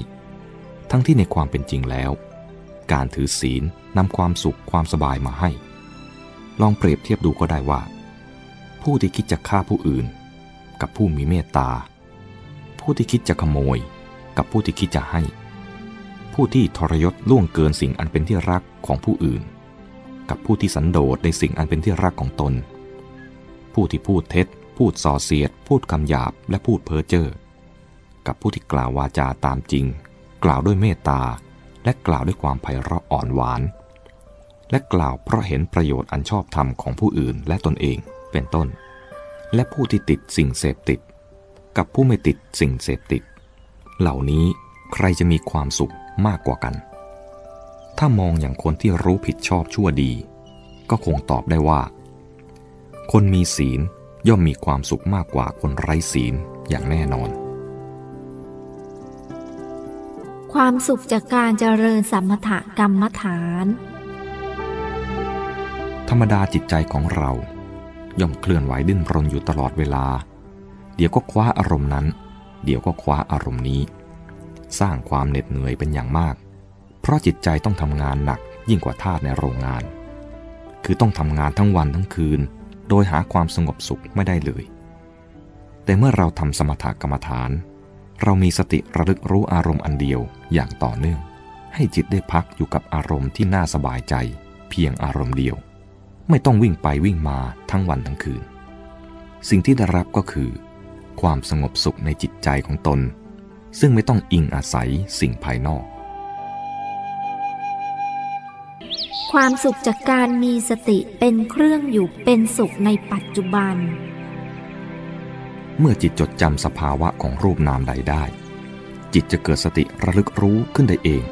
ทั้งที่ในความเป็นจริงแล้ว การถือศีลนำความสุขความสบายมาให้ ลองเปรียบเทียบดูก็ได้ว่า ผู้ที่คิดจะฆ่าผู้อื่น กับผู้มีเมตตา ผู้ที่คิดจะขโมย กับผู้ที่คิดจะให้ ผู้ที่ทรยศล่วงเกินสิ่งอันเป็นที่รักของผู้อื่น กับผู้ที่สันโดษในสิ่งอันเป็นที่รักของตน ผู้ที่พูดเท็จ พูดส่อเสียด พูดคำหยาบและพูดเพ้อเจ้อ กับผู้ที่กล่าววาจาตามจริง กล่าวด้วยเมตตา และกล่าวด้วยความไพเราะอ่อนหวาน และกล่าวเพราะเห็นประโยชน์อันชอบธรรมของผู้อื่นและตนเองเป็นต้น และผู้ที่ติดสิ่งเสพติด กับผู้ไม่ติดสิ่งเสพติด เหล่านี้ใครจะมีความสุขมากกว่ากัน ถ้ามองอย่างคนที่รู้ผิดชอบชั่วดี ก็คงตอบได้ว่า คนมีศีลย่อมมีความสุขมากกว่าคนไร้ศีลอย่างแน่นอน ความสุขจากการเจริญสัมมถกรรมฐาน ธรรมดาจิตใจของเรา ย่อมเคลื่อนไหวดิ้นรนอยู่ตลอดเวลา เดี๋ยวก็คว้าอารมณ์นั้น เดี๋ยวก็คว้าอารมณ์นี้ สร้างความเหน็ดเหนื่อยเป็นอย่างมาก เพราะจิตใจต้องทำงานหนักยิ่งกว่าทาสในโรงงาน คือต้องทำงานทั้งวันทั้งคืน โดยหาความสงบสุขไม่ได้เลย แต่เมื่อเราทำสมถกรรมฐาน เรามีสติระลึกรู้อารมณ์อันเดียวอย่างต่อเนื่อง ให้จิตได้พักอยู่กับอารมณ์ที่น่าสบายใจ เพียงอารมณ์เดียว ไม่ต้องวิ่งไปวิ่งมาทั้งวันทั้งคืน สิ่งที่ได้รับก็คือ ความสงบสุขในจิตใจของตน ซึ่งไม่ต้องอิงอาศัยสิ่งภายนอก ความสุขจากการมีสติเป็นเครื่องอยู่เป็นสุขในปัจจุบัน เมื่อจิตจดจำสภาวะของรูปนามใดได้ จิตจะเกิดสติระลึกรู้ขึ้นได้เอง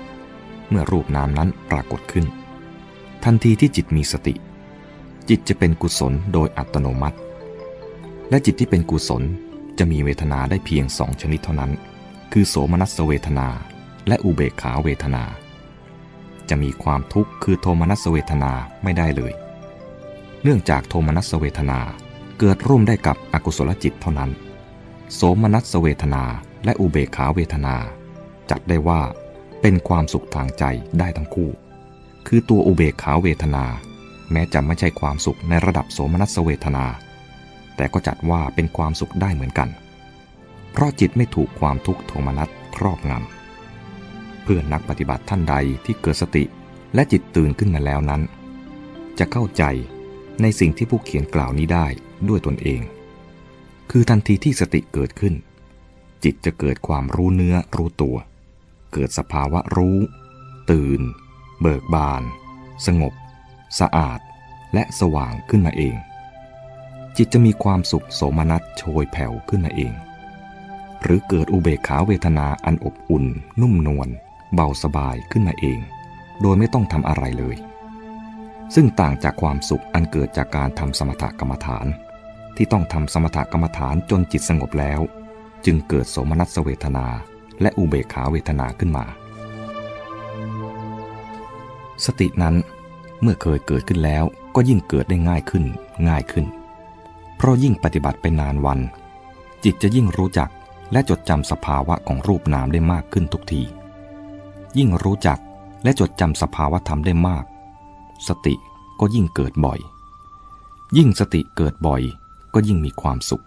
เมื่อรูปนามนั้นปรากฏขึ้น ทันทีที่จิตมีสติ จิตจะเป็นกุศลโดยอัตโนมัติ และจิตที่เป็นกุศลจะมีเวทนาได้เพียงสองชนิดเท่านั้น คือโสมนัสเวทนาและอุเบกขาเวทนา จะมีความทุกข์คือโทมนัสเวทนาไม่ได้เลย เนื่องจากโทมนัสเวทนา เกิดร่วมได้กับอกุศลจิตเท่านั้น โสมนัสเวทนาและอุเบกขาเวทนา จัดได้ว่าเป็นความสุขทางใจได้ทั้งคู่ คือตัวอุเบกขาเวทนา แม้จะไม่ใช่ความสุขในระดับโสมนัสเวทนา แต่ก็จัดว่าเป็นความสุขได้เหมือนกัน เพราะจิตไม่ถูกความทุกข์โทมนัสครอบงำ เพื่อนนักปฏิบัติท่านใดที่เกิดสติและจิตตื่นขึ้นมาแล้วนั้น จะเข้าใจในสิ่งที่ผู้เขียนกล่าวนี้ได้ ด้วยตนเอง คือทันทีที่สติเกิดขึ้น จิตจะเกิดความรู้เนื้อรู้ตัว เกิดสภาวะรู้ ตื่น เบิกบาน สงบ สะอาด และสว่างขึ้นมาเอง จิตจะมีความสุขโสมนัสโชยแผ่วขึ้นมาเอง หรือเกิดอุเบกขาเวทนาอันอบอุ่น นุ่มนวลเบาสบายขึ้นมาเอง โดยไม่ต้องทำอะไรเลยซึ่งต่างจากความสุขอันเกิดจากการทำสมถกรรมฐาน ที่ต้องทำสมถกรรมฐานจนจิตสงบแล้ว จึงเกิดโสมนัสเวทนาและอุเบกขาเวทนาขึ้นมา สตินั้นเมื่อเคยเกิดขึ้นแล้วก็ยิ่งเกิดได้ง่ายขึ้นง่ายขึ้น เพราะยิ่งปฏิบัติไปนานวัน จิตจะยิ่งรู้จักและจดจำสภาวะของรูปนามได้มากขึ้นทุกที ยิ่งรู้จักและจดจำสภาวะธรรมได้มาก สติก็ยิ่งเกิดบ่อย ยิ่งสติเกิดบ่อย ก็ยิ่งมีความสุข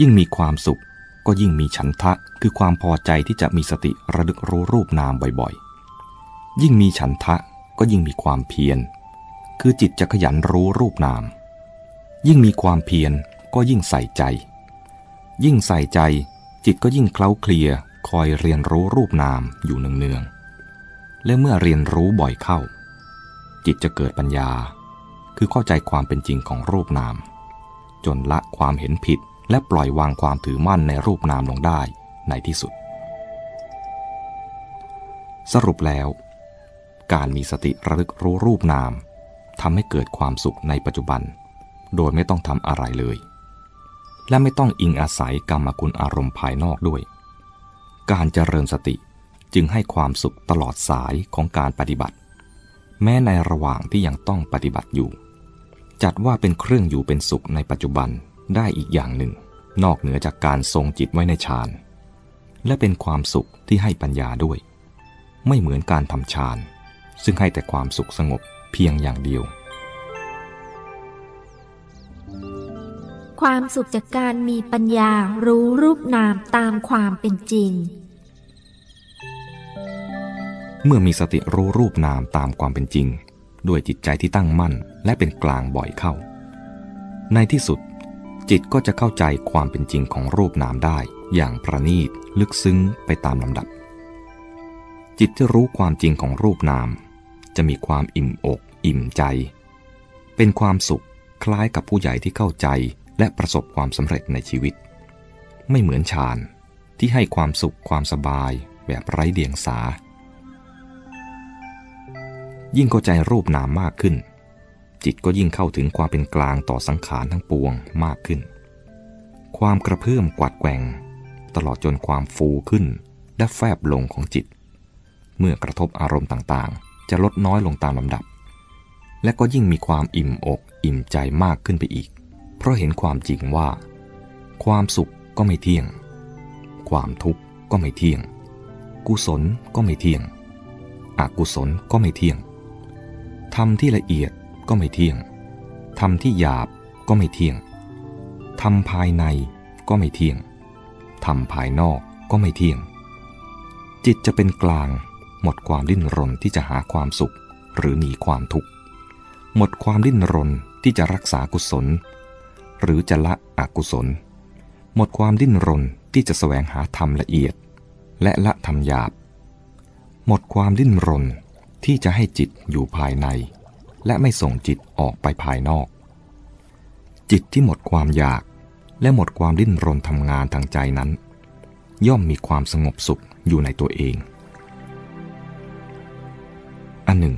ยิ่งมีความสุข ก็ยิ่งมีฉันทะคือความพอใจที่จะมีสติระลึกรู้รูปนามบ่อยๆ ยิ่งมีฉันทะก็ยิ่งมีความเพียร คือจิตจะขยันรู้รูปนาม ยิ่งมีความเพียรก็ยิ่งใส่ใจ ยิ่งใส่ใจ จิตก็ยิ่งเคล้าเคลียคอยเรียนรู้รูปนามอยู่เนืองๆ และเมื่อเรียนรู้บ่อยเข้า จิตจะเกิดปัญญา คือเข้าใจความเป็นจริงของรูปนาม จนละความเห็นผิด และปล่อยวางความถือมั่นในรูปนามลงได้ในที่สุด สรุปแล้ว การมีสติระลึกรู้รูปนามทำให้เกิดความสุขในปัจจุบัน โดยไม่ต้องทำอะไรเลย และไม่ต้องอิงอาศัยกรรมคุณอารมณ์ภายนอกด้วย การเจริญสติจึงให้ความสุขตลอดสายของการปฏิบัติ แม้ในระหว่างที่ยังต้องปฏิบัติอยู่ จัดว่าเป็นเครื่องอยู่เป็นสุขในปัจจุบันได้อีกอย่างหนึ่ง นอกเหนือจากการทรงจิตไว้ในฌาน และเป็นความสุขที่ให้ปัญญาด้วย ไม่เหมือนการทำฌาน ซึ่งให้แต่ความสุขสงบเพียงอย่างเดียว ความสุขจากการมีปัญญารู้รูปนามตามความเป็นจริง เมื่อมีสติรู้รูปนามตามความเป็นจริง ด้วยจิตใจที่ตั้งมั่นและเป็นกลางบ่อยเข้า ในที่สุด จิตก็จะเข้าใจความเป็นจริงของรูปนามได้อย่างประณีตลึกซึ้งไปตามลำดับ จิตที่รู้ความจริงของรูปนาม จะมีความอิ่มอก อิ่มใจ เป็นความสุขคล้ายกับผู้ใหญ่ที่เข้าใจและประสบความสำเร็จในชีวิต ไม่เหมือนฌานที่ให้ความสุขความสบายแบบไร้เดียงสา ยิ่งเข้าใจรูปนามมากขึ้น จิตก็ยิ่งเข้าถึงความเป็นกลางต่อสังขารทั้งปวงมากขึ้น ความกระเพื่อมกวัดแกว่งตลอดจนความฟูขึ้นและแฟบลงของจิต เมื่อกระทบอารมณ์ต่างๆ จะลดน้อยลงตามลำดับ และก็ยิ่งมีความอิ่มอกอิ่มใจมากขึ้นไปอีก เพราะเห็นความจริงว่า ความสุขก็ไม่เที่ยง ความทุกข์ก็ไม่เที่ยง กุศลก็ไม่เที่ยง อกุศลก็ไม่เที่ยง ธรรมที่ละเอียดก็ไม่เที่ยง ธรรมที่หยาบก็ไม่เที่ยง ธรรมภายในก็ไม่เที่ยง ธรรมภายนอกก็ไม่เที่ยง จิตจะเป็นกลาง หมดความดิ้นรนที่จะหาความสุขหรือหนีความทุกข์ หมดความดิ้นรนที่จะรักษากุศล หรือจะละอกุศล หมดความดิ้นรนที่จะแสวงหาธรรมละเอียด และละธรรมหยาบ หมดความดิ้นรน ที่จะให้จิตอยู่ภายใน และไม่ส่งจิตออกไปภายนอก จิตที่หมดความอยากและหมดความดิ้นรนทำงานทางใจนั้น ย่อมมีความสงบสุขอยู่ในตัวเอง อันหนึ่ง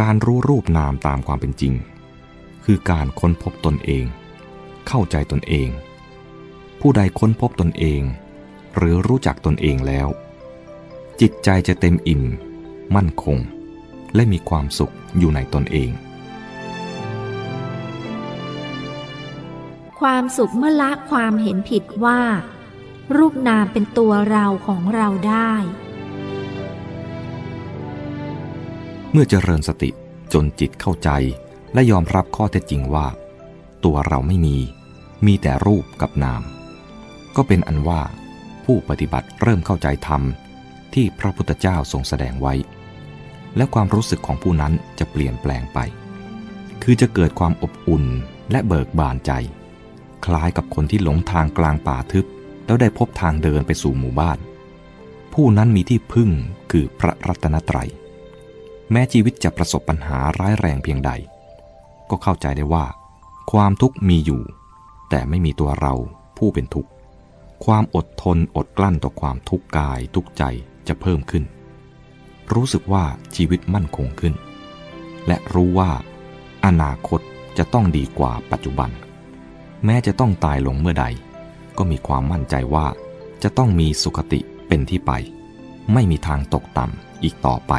การรู้รูปนามตามความเป็นจริง คือการค้นพบตนเอง เข้าใจตนเอง ผู้ใดค้นพบตนเอง หรือรู้จักตนเองแล้ว จิตใจจะเต็มอิ่ม มั่นคง และมีความสุขอยู่ในตนเอง ความสุขเมื่อละความเห็นผิดว่า รูปนามเป็นตัวเราของเราได้ เมื่อเจริญสติจนจิตเข้าใจและยอมรับข้อเท็จจริงว่า ตัวเราไม่มี มีแต่รูปกับนาม ก็เป็นอันว่าผู้ปฏิบัติเริ่มเข้าใจธรรมที่พระพุทธเจ้าทรงแสดงไว้ และความรู้สึกของผู้นั้นจะเปลี่ยนแปลงไป คือจะเกิดความอบอุ่นและเบิกบานใจ คล้ายกับคนที่หลงทางกลางป่าทึบ แล้วได้พบทางเดินไปสู่หมู่บ้าน ผู้นั้นมีที่พึ่งคือพระรัตนตรัย แม้ชีวิตจะประสบปัญหาร้ายแรงเพียงใด ก็เข้าใจได้ว่า ความทุกข์มีอยู่ แต่ไม่มีตัวเราผู้เป็นทุกข์ ความอดทนอดกลั้นต่อความทุกข์กายทุกข์ใจจะเพิ่มขึ้น รู้สึกว่าชีวิตมั่นคงขึ้น และรู้ว่า อนาคตจะต้องดีกว่าปัจจุบัน แม้จะต้องตายลงเมื่อใด ก็มีความมั่นใจว่า จะต้องมีสุขติเป็นที่ไป ไม่มีทางตกต่ำอีกต่อไป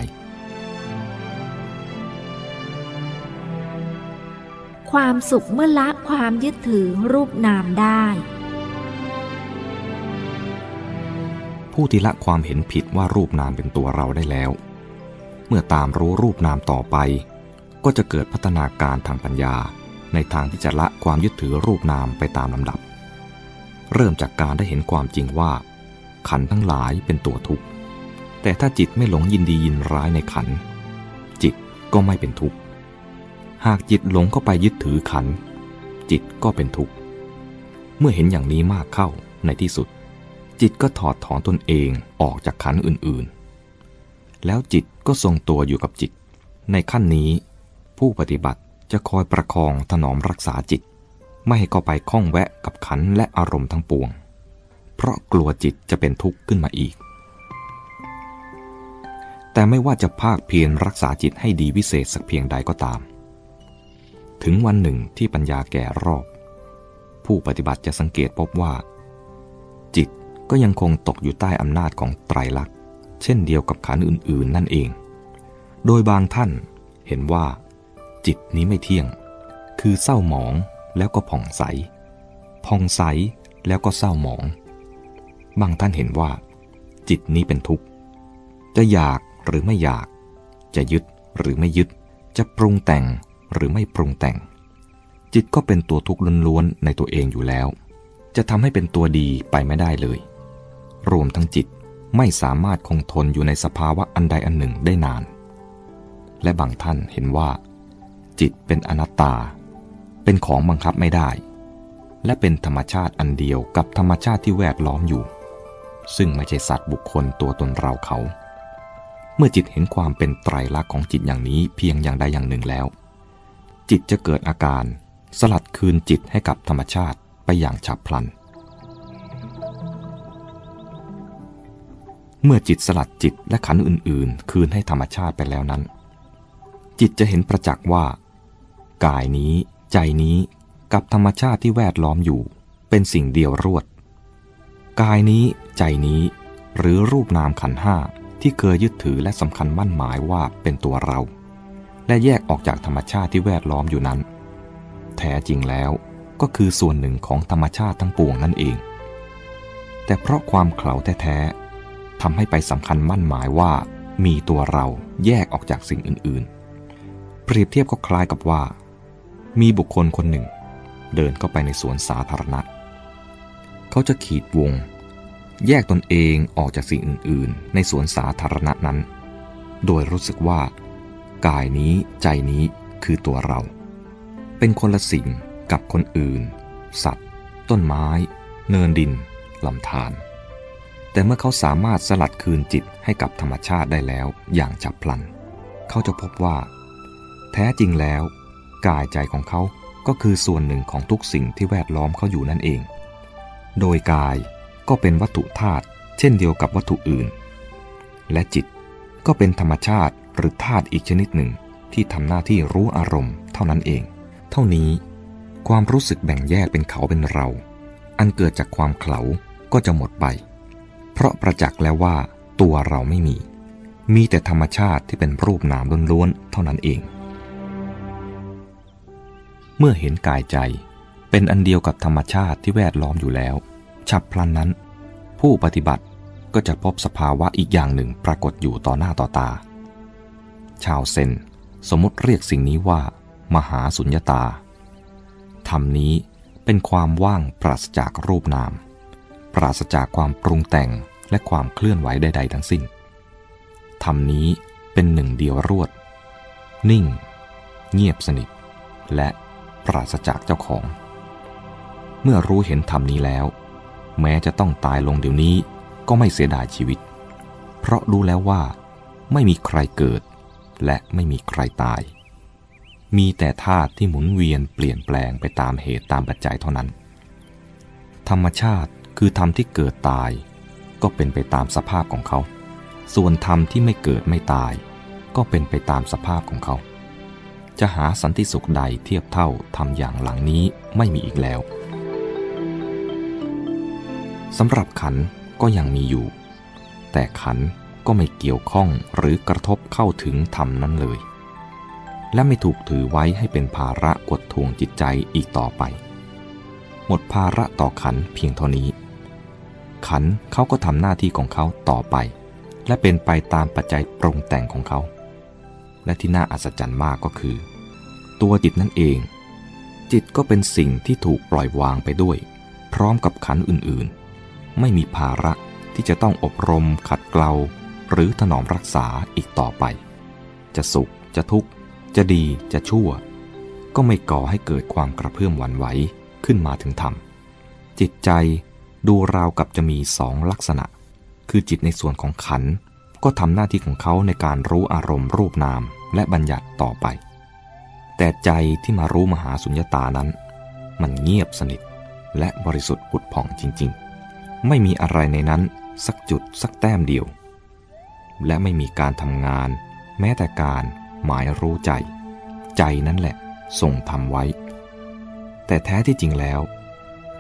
ความสุขเมื่อละความยึดถือรูปนามได้ ผู้ที่ละความเห็นผิดว่ารูปนามเป็นตัวเราได้แล้ว เมื่อตามรู้รูปนามต่อไป ก็จะเกิดพัฒนาการทางปัญญา ในทางที่จะละความยึดถือรูปนามไปตามลำดับ เริ่มจากการได้เห็นความจริงว่า ขันทั้งหลายเป็นตัวทุกข์ แต่ถ้าจิตไม่หลงยินดียินร้ายในขัน จิตก็ไม่เป็นทุกข์ หากจิตหลงเข้าไปยึดถือขัน จิตก็เป็นทุกข์ เมื่อเห็นอย่างนี้มากเข้าในที่สุด จิตก็ถอดถอนตนเองออกจากขันอื่นๆ แล้วจิตก็ทรงตัวอยู่กับจิต ในขั้นนี้ผู้ปฏิบัติจะคอยประคองถนอมรักษาจิต ไม่ให้เข้าไปข้องแวะกับขันและอารมณ์ทั้งปวง เพราะกลัวจิตจะเป็นทุกข์ขึ้นมาอีก แต่ไม่ว่าจะภาคเพียรรักษาจิตให้ดีวิเศษสักเพียงใดก็ตาม ถึงวันหนึ่งที่ปัญญาแก่รอบ ผู้ปฏิบัติจะสังเกตพบว่า ก็ยังคงตกอยู่ใต้อำนาจของไตรลักษณ์ เช่นเดียวกับขันอื่นๆ นั่นเอง โดยบางท่านเห็นว่า จิตนี้ไม่เที่ยง คือเศร้าหมองแล้วก็ผ่องใส ผ่องใสแล้วก็เศร้าหมอง บางท่านเห็นว่า จิตนี้เป็นทุกข์ จะอยากหรือไม่อยาก จะยึดหรือไม่ยึด จะปรุงแต่งหรือไม่ปรุงแต่ง จิตก็เป็นตัวทุกข์ล้วนๆในตัวเองอยู่แล้ว จะทำให้เป็นตัวดีไปไม่ได้เลย รวมทั้งจิตไม่สามารถคงทนอยู่ในสภาวะอันใดอันหนึ่งได้นาน และบางท่านเห็นว่า จิตเป็นอนัตตา เป็นของบังคับไม่ได้ และเป็นธรรมชาติอันเดียวกับธรรมชาติที่แวดล้อมอยู่ ซึ่งไม่ใช่สัตว์บุคคลตัวตนเราเขา เมื่อจิตเห็นความเป็นไตรลักษณ์ของจิตอย่างนี้เพียงอย่างใดอย่างหนึ่งแล้ว จิตจะเกิดอาการ สลัดคืนจิตให้กับธรรมชาติไปอย่างฉับพลันเเมื่อจิตสลัดจิตและขันอื่น ๆ คืนให้ธรรมชาติไปแล้วนั้น จิตจะเห็นประจักษ์ว่า กายนี้ ใจนี้กับธรรมชาติที่แวดล้อมอยู่ เป็นสิ่งเดียวรวด กายนี้ ใจนี้ หรือรูปนามขันห้าที่เคยยึดถือและสำคัญมั่นหมายว่าเป็นตัวเรา และแยกออกจากธรรมชาติที่แวดล้อมอยู่นั้น แท้จริงแล้วก็คือส่วนหนึ่งของธรรมชาติทั้งปวงนั่นเอง แต่เพราะความเขลาแท้ ทำให้ไปสำคัญมั่นหมายว่ามีตัวเราแยกออกจากสิ่งอื่นๆ เปรียบเทียบก็คล้ายกับว่า มีบุคคลคนหนึ่ง เดินเข้าไปในสวนสาธารณะ เขาจะขีดวง แยกตนเองออกจากสิ่งอื่น ๆ ในสวนสาธารณะนั้น โดยรู้สึกว่า กายนี้ใจนี้คือตัวเรา เป็นคนละสิ่งกับคนอื่น สัตว์ ต้นไม้ เนินดินลำธาร แต่เมื่อเขาสามารถสลัดคืนจิตให้กับธรรมชาติได้แล้วอย่างฉับพลัน เขาจะพบว่า แท้จริงแล้ว กายใจของเขาก็คือส่วนหนึ่งของทุกสิ่งที่แวดล้อมเขาอยู่นั่นเอง โดยกายก็เป็นวัตถุธาตุเช่นเดียวกับวัตถุอื่น และจิตก็เป็นธรรมชาติหรือธาตุอีกชนิดหนึ่งที่ทำหน้าที่รู้อารมณ์เท่านั้นเอง เท่านี้ ความรู้สึกแบ่งแยกเป็นเขาเป็นเรา อันเกิดจากความเขลาก็จะหมดไป เพราะประจักษ์แล้วว่าตัวเราไม่มี มีแต่ธรรมชาติที่เป็นรูปนามล้วนๆเท่านั้นเอง เมื่อเห็นกายใจเป็นอันเดียวกับธรรมชาติที่แวดล้อมอยู่แล้ว ฉับพลันนั้น ผู้ปฏิบัติก็จะพบสภาวะอีกอย่างหนึ่งปรากฏอยู่ต่อหน้าต่อตา ชาวเซนสมมติเรียกสิ่งนี้ว่า มหาสุญญตาธรรมนี้เป็นความว่างปราศจากรูปนาม ปราศจากความปรุงแต่ง และความเคลื่อนไหวใด ๆ ทั้งสิ้นธรรมนี้เป็นหนึ่งเดียวรวด นิ่ง เงียบสนิท และปราศจากเจ้าของ เมื่อรู้เห็นธรรมนี้แล้ว แม้จะต้องตายลงเดี๋ยวนี้ก็ไม่เสียดายชีวิต เพราะรู้แล้วว่า ไม่มีใครเกิด และไม่มีใครตาย มีแต่ธาตุที่หมุนเวียนเปลี่ยนแปลงไปตามเหตุตามปัจจัยเท่านั้น ธรรมชาติคือธรรมที่เกิดตาย ก็เป็นไปตามสภาพของเขา ส่วนธรรมที่ไม่เกิดไม่ตาย ก็เป็นไปตามสภาพของเขา จะหาสันติสุขใดเทียบเท่าทำอย่างหลังนี้ไม่มีอีกแล้วสำหรับขันก็ยังมีอยู่ แต่ขันก็ไม่เกี่ยวข้องหรือกระทบเข้าถึงธรรมนั้นเลย และไม่ถูกถือไว้ให้เป็นภาระกดทวงจิตใจอีกต่อไป หมดภาระต่อขันเพียงเท่านี้ ขันเขาก็ทำหน้าที่ของเขาต่อไป และเป็นไปตามปัจจัยปรุงแต่งของเขา และที่น่าอัศจรรย์มากก็คือ ตัวจิตนั่นเอง จิตก็เป็นสิ่งที่ถูกปล่อยวางไปด้วย พร้อมกับขันอื่นๆ ไม่มีภาระที่จะต้องอบรม ขัดเกลา หรือถนอมรักษาอีกต่อไป จะสุขจะทุกข์ จะดีจะชั่ว ก็ไม่ก่อให้เกิดความกระเพื่อมหวั่นไหวขึ้นมาถึงธรรมจิตใจ ดูราวกับจะมีสองลักษณะ คือจิตในส่วนของขันก็ทำหน้าที่ของเขาในการรู้อารมณ์รูปนามและบัญญัติต่อไป แต่ใจที่มารู้มหาสุญญตานั้น มันเงียบสนิทและบริสุทธิ์ผุดผ่องจริง ๆ ไม่มีอะไรในนั้นสักจุดสักแต้มเดียว และไม่มีการทำงาน แม้แต่การหมายรู้ใจ ใจนั่นแหละส่งทำไว้ แต่แท้ที่จริงแล้ว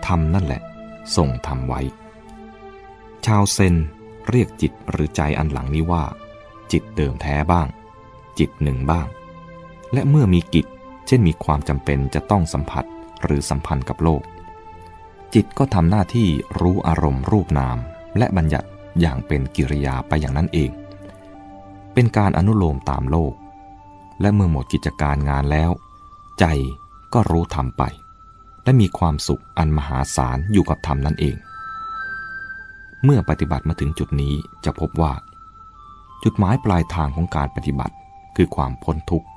ทำนั่นแหละ ส่งทำไว้ ชาวเซนเรียกจิตหรือใจอันหลังนี้ว่า จิตเดิมแท้บ้าง จิตหนึ่งบ้าง และเมื่อมีกิจ เช่นมีความจำเป็นจะต้องสัมผัสหรือสัมพันธ์กับโลก จิตก็ทำหน้าที่รู้อารมณ์รูปนาม และบัญญัติอย่างเป็นกิริยาไปอย่างนั้นเอง เป็นการอนุโลมตามโลก และเมื่อหมดกิจการงานแล้ว ใจก็รู้ธรรมไป และมีความสุขอันมหาศาลอยู่กับธรรมนั่นเอง เมื่อปฏิบัติมาถึงจุดนี้จะพบว่า จุดหมายปลายทางของการปฏิบัติ คือความพ้นทุกข์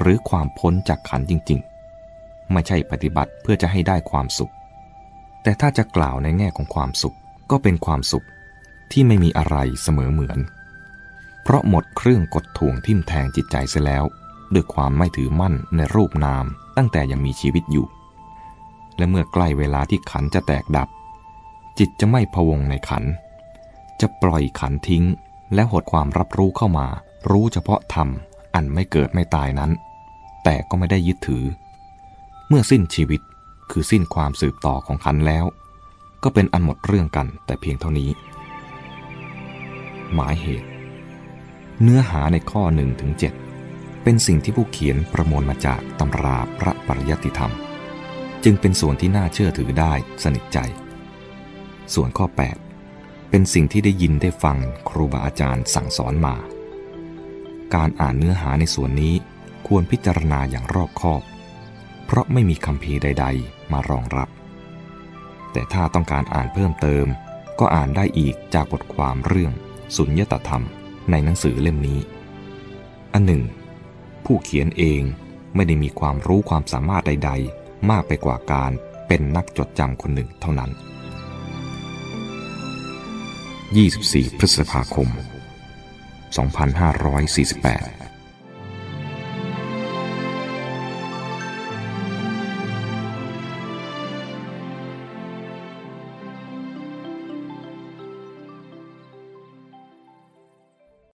หรือความพ้นจากขันจริง ๆ ไม่ใช่ปฏิบัติเพื่อจะให้ได้ความสุข แต่ถ้าจะกล่าวในแง่ของความสุขก็เป็นความสุขที่ไม่มีอะไรเสมอเหมือน เพราะหมดเครื่องกดถ่วงทิ่มแทงจิตใจเสียแล้ว ด้วยความไม่ถือมั่นในรูปนามตั้งแต่ยังมีชีวิตอยู่ และเมื่อใกล้เวลาที่ขันจะแตกดับ จิตจะไม่พวงในขัน จะปล่อยขันทิ้ง และหดความรับรู้เข้ามา รู้เฉพาะธรรม อันไม่เกิดไม่ตายนั้น แต่ก็ไม่ได้ยึดถือ เมื่อสิ้นชีวิตคือสิ้นความสืบต่อของขันแล้ว ก็เป็นอันหมดเรื่องกันแต่เพียงเท่านี้ หมายเหตุ เนื้อหาในข้อ1ถึง7เป็นสิ่งที่ผู้เขียนประมวลมาจากตำราพระปริยติธรรม จึงเป็นส่วนที่น่าเชื่อถือได้สนิทใจ ส่วนข้อ 8 เป็นสิ่งที่ได้ยินได้ฟังครูบาอาจารย์สั่งสอนมา การอ่านเนื้อหาในส่วนนี้ควรพิจารณาอย่างรอบคอบ เพราะไม่มีคำพีใด ๆ มารองรับ แต่ถ้าต้องการอ่านเพิ่มเติม ก็อ่านได้อีกจากบทความเรื่อง สุญญตธรรมในหนังสือเล่มนี้ อันหนึ่ง ผู้เขียนเองไม่ได้มีความรู้ความสามารถใด ๆ มากไปกว่าการเป็นนักจดจำคนหนึ่งเท่านั้น 24 พฤษภาคม 2548